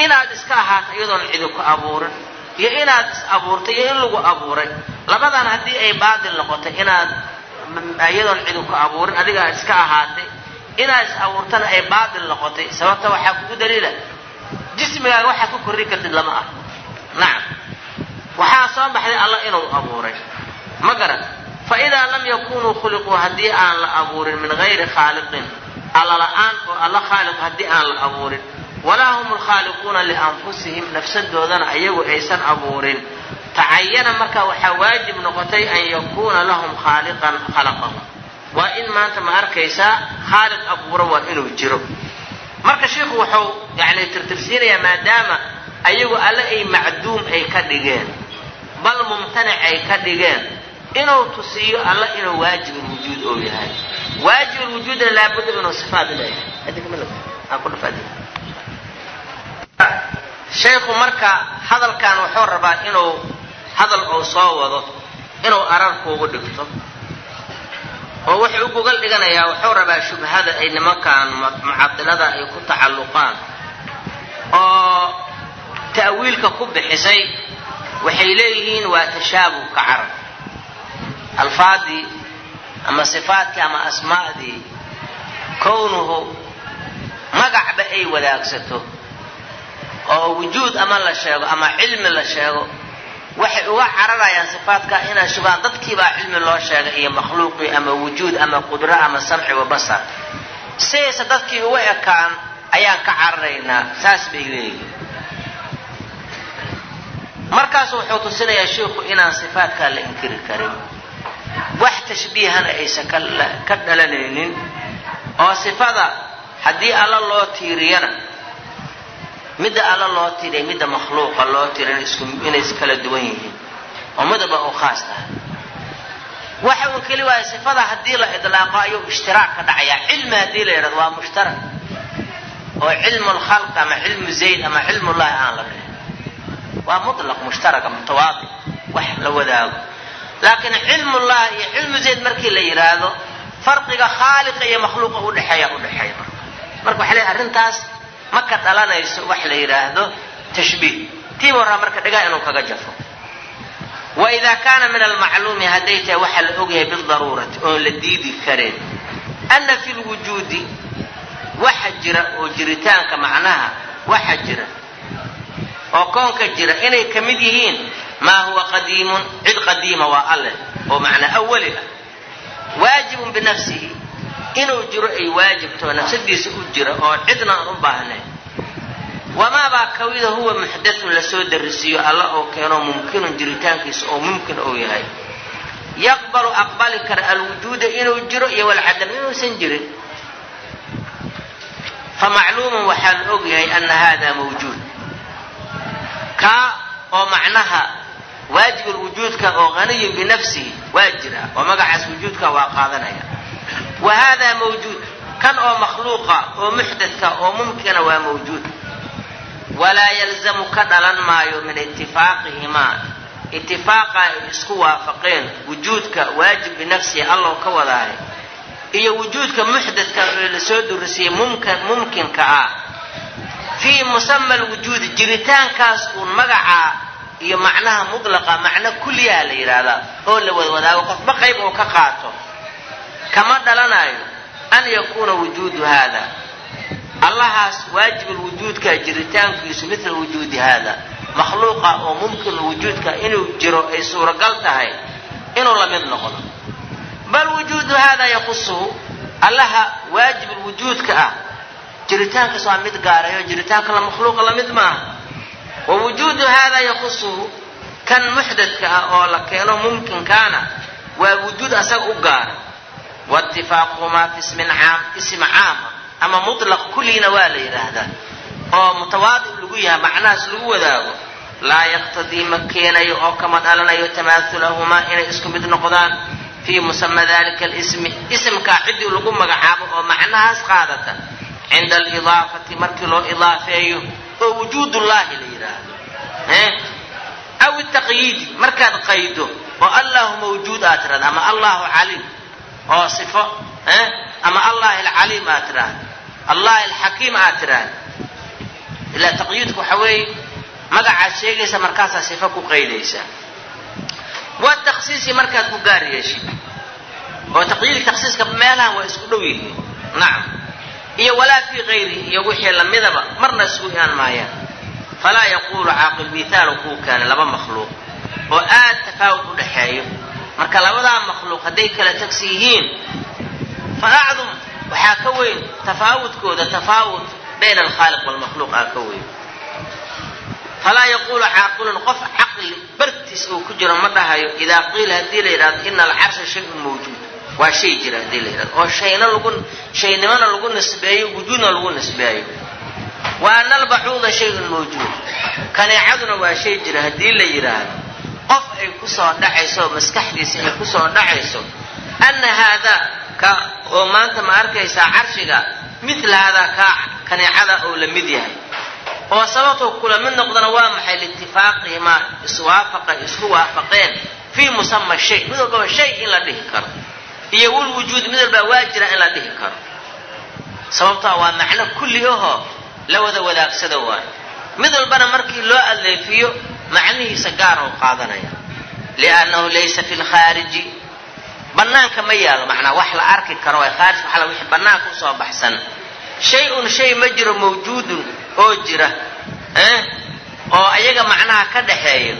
inaad iska ahaato iyadoon cidi ku abuurin iyo inaad is abuurtay iyo in lagu abuuray labadan haddii ay baatil noqotay inaad iyadoon cidi ku abuurin adigaa iska ahaatay inaad is abuurtana ay baatil noqotay sababta waxaa kugu daliila jismigaaga waxaad ku korri kartid lama ah nacam waxaa soo baxday allah inuu abuuray. Ma garan. Fa idaa lam yakunuu khuliquu haddii aan la abuurin min gayri khaaliqin alla la'aan oo alla khaaliq haddii aan la abuurin walaa hum lkhaaliquuna lianfusihim nafsadoodana ayagu aysan abuurin. Tacayana marka waxaa waajib noqotay an yakuuna lahum khaaliqan khalaqahum. Waa in maanta ma arkaysaa khaaliq abuura waa inuu jiro marka sheikhu wuxuu yani tirtirsiinayaa maadaama ayagu alle ay macduum ay ka dhigeen bal mumtanic ay ka dhigeen inuu tusiiyo alla inuu waajib lwujuud oo yahay. Waajib lwujuudna laabudda inuu sifaat leeyahay. Sheikhu marka hadalkan wuxuu rabaa inuu hadal uu soo wado inuu arar kuugu dhigto oo wuxuu u gogal dhiganayaa wuxuu rabaa shubhada ay nimankan mucadilada ay ku tacalluqaan. Oo ta'wiilka ku bixisay waxay leeyihiin waa tashaabuhka carab. Alfaadii ama sifaadkii ama asmaa'dii kownuhu magacba ay wadaagsato. Oo wujuud ama la sheego ama cilmi la sheego waxay uga cararayaan sifaadka inay sugaan dadkiibaa cilmi loo sheegay iyo makhluuqii ama wujuud ama qudro ama samci wa basar. Sidayse dadkii uga ekaan ayaan ka cararaynaa. Saas bay leeyihiin markaasu wuxuu tusinayaa sheikhu inaan sifaadkaa la inkiri karin. Wax tashbiihana aysan ka dhalanaynin. Oo sifada haddii alla loo tiiriyana midda alla loo tiiriya midda makhluuqa loo tiiriya inay kala duwan yihiin. Oo midaba u khaas tahay waxa uu keli waaya sifada haddii la idlaaqo ayuu ishtiraak ka dhacayaa cilmi haddii la yidhahdo waa mushtarak. Oo cilmu lkhalq ama cilmu zayd ama cilmullahi aan la dhihin. Waa mutlaq mushtaraka mutawaadi wax la wadaago. Laakiin cilmullah iyo cilmu zayd markii la yidhaahdo farqiga khaaliqa iyo makhluuqa udhexeeya udhexeeya marka. Marka waxa leeyahy arrintaas ma ka dhalanayso wax la yidhaahdo tashbiih. Tii warraa marka dhigaa inuu kaga jafo. Waida kaana min almacluumi hadday tahay waxaa la ogyahay bidaruurati oon la diidi karin ana fi lwujuudi waxa jira oo jiritaanka macnaha waxa jira oo koonka jira inay ka mid yihiin maa huwa qadiimun cid qadiima waa alleh oo macnaa awali ah waajibun binafsihi inuu jiro ay waajibtoo nafsadiisa u jira oo cidna aan u baahnayn. Wamaabaa kawida huwa muxdathun la soo darisiiyo alla oo keeno mumkinun jiritaankiisa oo mumkin ou yahay. Yaqbalu aqbali kara alwujuuda inuu jiro iyo walcadam inuusan jirin. Famacluumun waxaa la og yahay ana hada mawjuud. Kaa oo macnaha waajibulwujuudka oo haniyun binafsihi waa jira oo magacaas wujuudka waa qaadanaya wa hada mawjuud kan oo makhluuqa oo muxdadka oo mumkina waa mawjuud walaa yalzamu ka dhalan maayo min itifaaqihimaa itifaaqa ay isku waafaqeen wujuudka waajib binafsihi alloo ka wadaahay iyo wujuudka muxdadka la soo durisiyey mumkin mumkinka ah fii musama alwujuudi jiritaankaas uun magacaa iyo macnaha mutlaqa macno kulliyaha la yidhaahdaa oo la wadwadaago qofba qayb uu ka qaato kama dhalanayo an yakuuna wujuudu haada. Allahaas waajibulwujuudka jiritaankiisu mila wujuudi haada. Makhluuqa oo mumkin wujuudka inuu jiro ay suuragal tahay inuu la mid noqdo. Bal wujuudu hada yaqusuhu allaha waajibulwujuudka ah jiritaankiis waa mid gaarayo jiritaanka makhluuqa la mid maaha. Wa wujuudu hada yaqusuhu kan muxdadka ah oo la keeno mumkinkaana waa wujuud asaga u gaara waitifaaqhumaa fi ismin caam ism caama ama mutlaq kulliina waa la yidhaahdaa oo mutawaadic lagu yahay macnahaas lagu wadaago laa yaqtadii ma keenayo oo kama dhalanayo tamaahulahumaa inay isku mid noqdaan fii musama dalika alismi isimkaa ciddii lagu magacaabo oo macnahaas qaadata cinda alidaafati markii loo idaafeeyo oo wujuudullaahi la yidhaahdo aw taqyiidi markaad qaydo oo allahu mawjuud oo sifo ama allahi alcaliim aad tiraahda allahi alxakiim aad tiraahda ilaa taqyiidku waxa weeye magacaad sheegaysa markaasaa sifo ku qaydaysaa wa taksiisi markaad ku gaar yeeshid oo taqyiid taksiiska meelahan waa isku dhow yihiin. Nacam iyo walaa fii kayrihi iyo wixii lamidaba marna isugu imaan maayaan. Falaa yaquulu caaqil mithaalu kuu keenay laba makhluuq. Oo aad tafaawud u dhaxeeyo marka labadaa makhluuq hadday kala tagsi yihiin fa acdum waxaa ka weyn tafaawudkooda tafaawud bayna alkhaaliq waalmakhluuq aa ka weyn. Falaa yaquulu caaqilun qof caqli bartiis uu ku jiro ma dhahayo idaa qiila haddii la yidhahdo ina alcarsha shayun mawjuud. Waa shay jira haddii la yidhahdo oo shayna lagu shaynimana lagu nisbeeyo wujuudna lagu nisbeeyo. Wa ana albacuuda shayun mawjuud. Kaneecaduna waa shay jira haddii la yidhaahdo qof ay ku soo dhacayso maskaxdiisa ay ku soo dhacayso ana haadaa ka oo maanta ma arkaysaa carshiga mila haadaa kaa kaneecada oo la mid yahay. Oo sababtuu kula mid noqdana waa maxay liitifaaqihimaa iswaafaqa isku waafaqeen fii musama shay mid walbaba shay in la dhihi karo iyo wulwujuud mid walbaa waa jira in la dhihi karo. Sababtaa waa macno kulli ahoo la wada wadaagsada waayo mid walbana markii loo aleefiyo macnihiisa gaar oo qaadanaya. liannahu laysa fi lkhaariji bannaanka ma yaalo macnaa wax la arki karo waa khaarij waxala wixii bannaanka u soo baxsan. Shay-un shay ma jiro mawjuudun oo jira oo ayaga macnaha ka dhaxeeyo.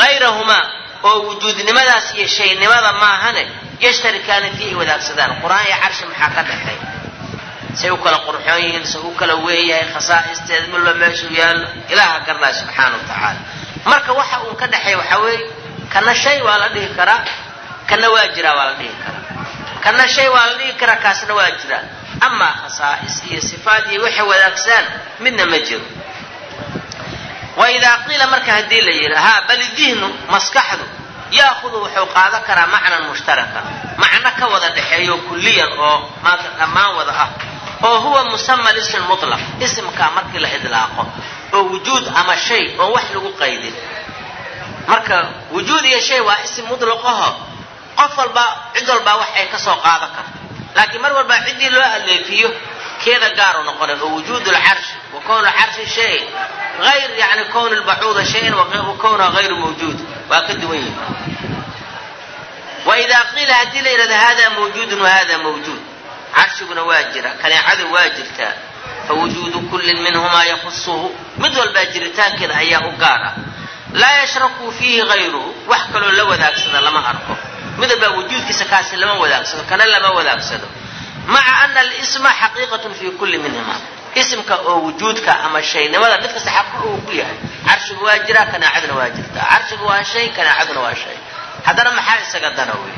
Hayrahumaa oo wujuudnimadaas iyo shaynimada maahane yashtarikaani fii ay wadaagsadaan. Qur'aan iyo carshi maxaa ka dhaxeeya say u kala qurxoon yihiin se u kala weeyahay khasaa'isteeda midba meeshuu yaallo ilaaha garnaa subxaana wa tacaala. Marka waxa uun ka dhexeeya waxaa weeye kana shay waa la dhihi karaa kana waa jiraa waa la dhihi karaa. Kana shay waa la dhihi karaa kaasna waa jiraa amaa khasaa'is iyo sifaad iyo waxay wadaagsadaan midna ma jiro. Wa idaa qiila marka haddii la yidhi haa bal dihnu maskaxdu yaahudu wuxuu qaadan karaa macnan mushtaraka macno ka wada dhexeeyo kulliyan oo maanta dhammaan wada ah oo huwa musama lism mutlaq isimkaa markii la idlaaqo oo wujuud ama shay oo wax lagu qaydin. Marka wujuud iyo shay waa isim mutlaqaho qof walba cid walbaa wax ay ka soo qaadan karto. Laakiin mar walbaa ciddii loo aleefiyo keeda gaaru noqonay oo wujuud lcarshi wa kown lcarshi shay ayr yani kown lbacuuda shayan wa kownaha hayru mawjuud waa ka duwan yihiin wa idaa qiila haddii la yidhahdo hada mawjuudun wa hada mawjuud carshiguna waa jira kaneecadu waa jirtaa fawujuudu kullin minhumaa yakusuhu mid walbaa jiritaankeeda ayaa u gaar ah laa yashrakuu fiihi hayruhu wax kaloo la wadaagsada lama arko mid wujuudkiisa kaasi lama wadaagsado kana lama wadaagsado maca ana alisma xaqiiqatun fii kulli minhumaa isimka oo wujuudka ama shaynimada mid kasta uu ku yahay carshigu waa jiraa kanaacaduna waa jirtaa carshigu waa shay kanaacaduna waa shay haddana maxaa isaga dana wey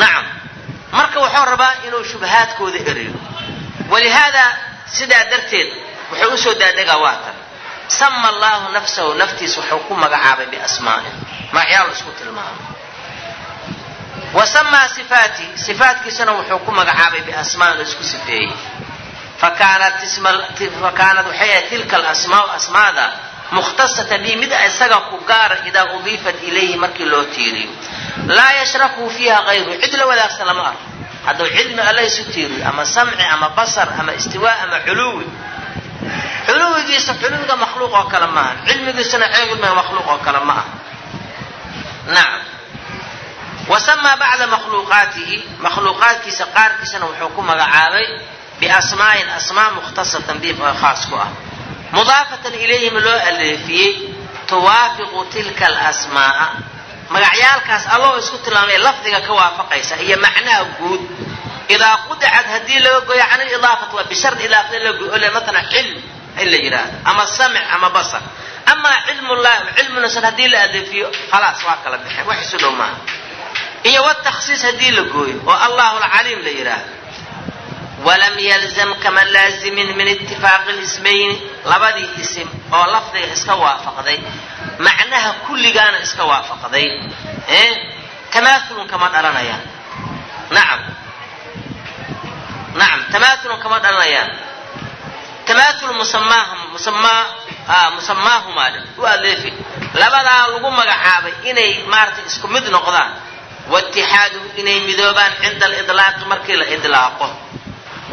nacam marka wuxuu rabaa inuu shubahaadkooda eriyo walihaada sidaa darteed wuxuu u soo daadhegaa waa tan. Sama allaahu nafsahu naftiis wuxuu ku magacaabay biasmaa'in magacyaal isku tilmaamay. Wa sifaati sifaatkiisana wuxuu ku magacaabay biasmaa'in oo isku sifeeyey. Fakaanat fakaanat waxay ahayd tilka alasmaau asmaada mukhtasatan bi mid isaga ku gaara idaa udiifat ilayhi markii loo tiiriyo. Laa yashraku fiiha hayru cid la wadaagsan lama arko. Hadduu cilmi alla isu tiiriyo ama samci ama basar ama istiwaa ama culuwi. Culuwigiisa culuwiga makhluuq oo kale maaha. Cilmigiisuna cilmiga makhluuq oo kale ma aha nacam wa samaa bacda makhluuqaatihi makhluuqaadkiisa qaarkiisana wuxuu ku magacaabay biasmaa'in asmaa mukhtasatan bi oo khaas ku ah mudaafatan ilayhim loo aleefiyey tuwaafiqu tilka alasmaa'a. Magacyaalkaas alloo isku tilmaamay lafdiga ka waafaqaysa iyo macnaha guud. Idaa qudicad haddii laga goyo can alidaafati waa bishar idaafada la goyo matala cilm in la yidhaahdo ama samic ama basar. Amaa cilmullah cilmunasan haddii la adeefiyo khalaas waa kala baxeen wax isu dhow maaha. Iyo watakhsiis haddii la gooyo oo allahu alcaliim la yidhaahdo walam yalzam kama laazimin min itifaaqi lismayni labadii isim oo lafdiga iska waafaqday macnaha kulligaana iska waafaqday tamaaulun kama dhalanayaan nacam nacam tamaaulun kama dhalanayaan musamaa musamaahumaa adeefi labadaa lagu magacaabay inay maaratay isku mid noqdaan waitixaaduhu inay midoobaan cinda alidlaaqi markii la idlaaqo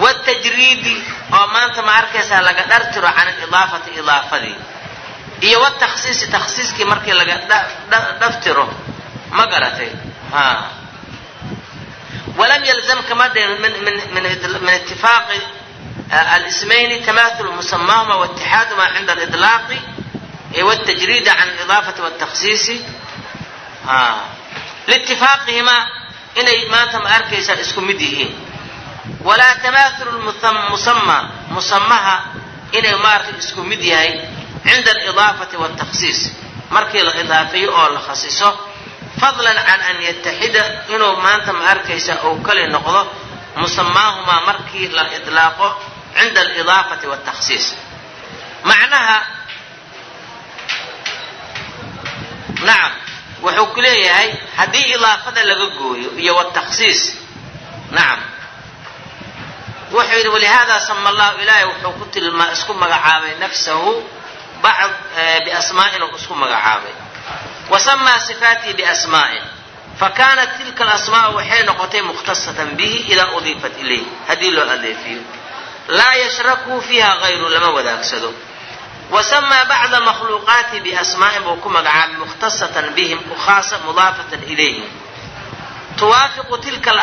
wtajriidi oo maanta ma arkaysaa laga dhartiro can alidaafati idaafadii iyo watakhsiisi takhsiiskii markii laga dhaftiro ma garatay walam yalzam kama dhin min itifaaqi alismayni tamathul musamaahuma waitixaaduma cinda alidlaaqi wtajriidi can alidaafati watakhsiisi liitifaaqihima inay maanta ma arkaysaa isku mid yihiin walaa tamaahulu musamaa musamaha inay maarata isku mid yahay cinda alidaafati watakhsiis markii la idaafeeyo oo la khasiso fadlan can an yataxida inuu maanta ma arkaysa uu kali noqdo musamaahumaa markii la idlaaqo cinda alidaafati watakhsiis macnaha nacam wuxuu ku leeyahay haddii idaafada laga gooyo iyo watakhsiis nacam wuxuu yidhi walihaada sama allahu ilaahay wuxuu ku tilmaa isku magacaabay nafsahu bacd biasmaa'in oo isku magacaabay. Wa samaa sifaatii biasmaa'in. Fakaanat tilka alasmaa'u waxay noqotay mukhtasatan bihi idaa udiifat ilayh. Haddii loo adeefiyo. Laa yashrakuu fiiha hayru lama wadaagsado. Wa bacda makhluuqaati biasmaa'in buu ku magacaabay mukhtasatan bihim ukhaasa mudaafatan ilayhim. Tuwaafiqu tilka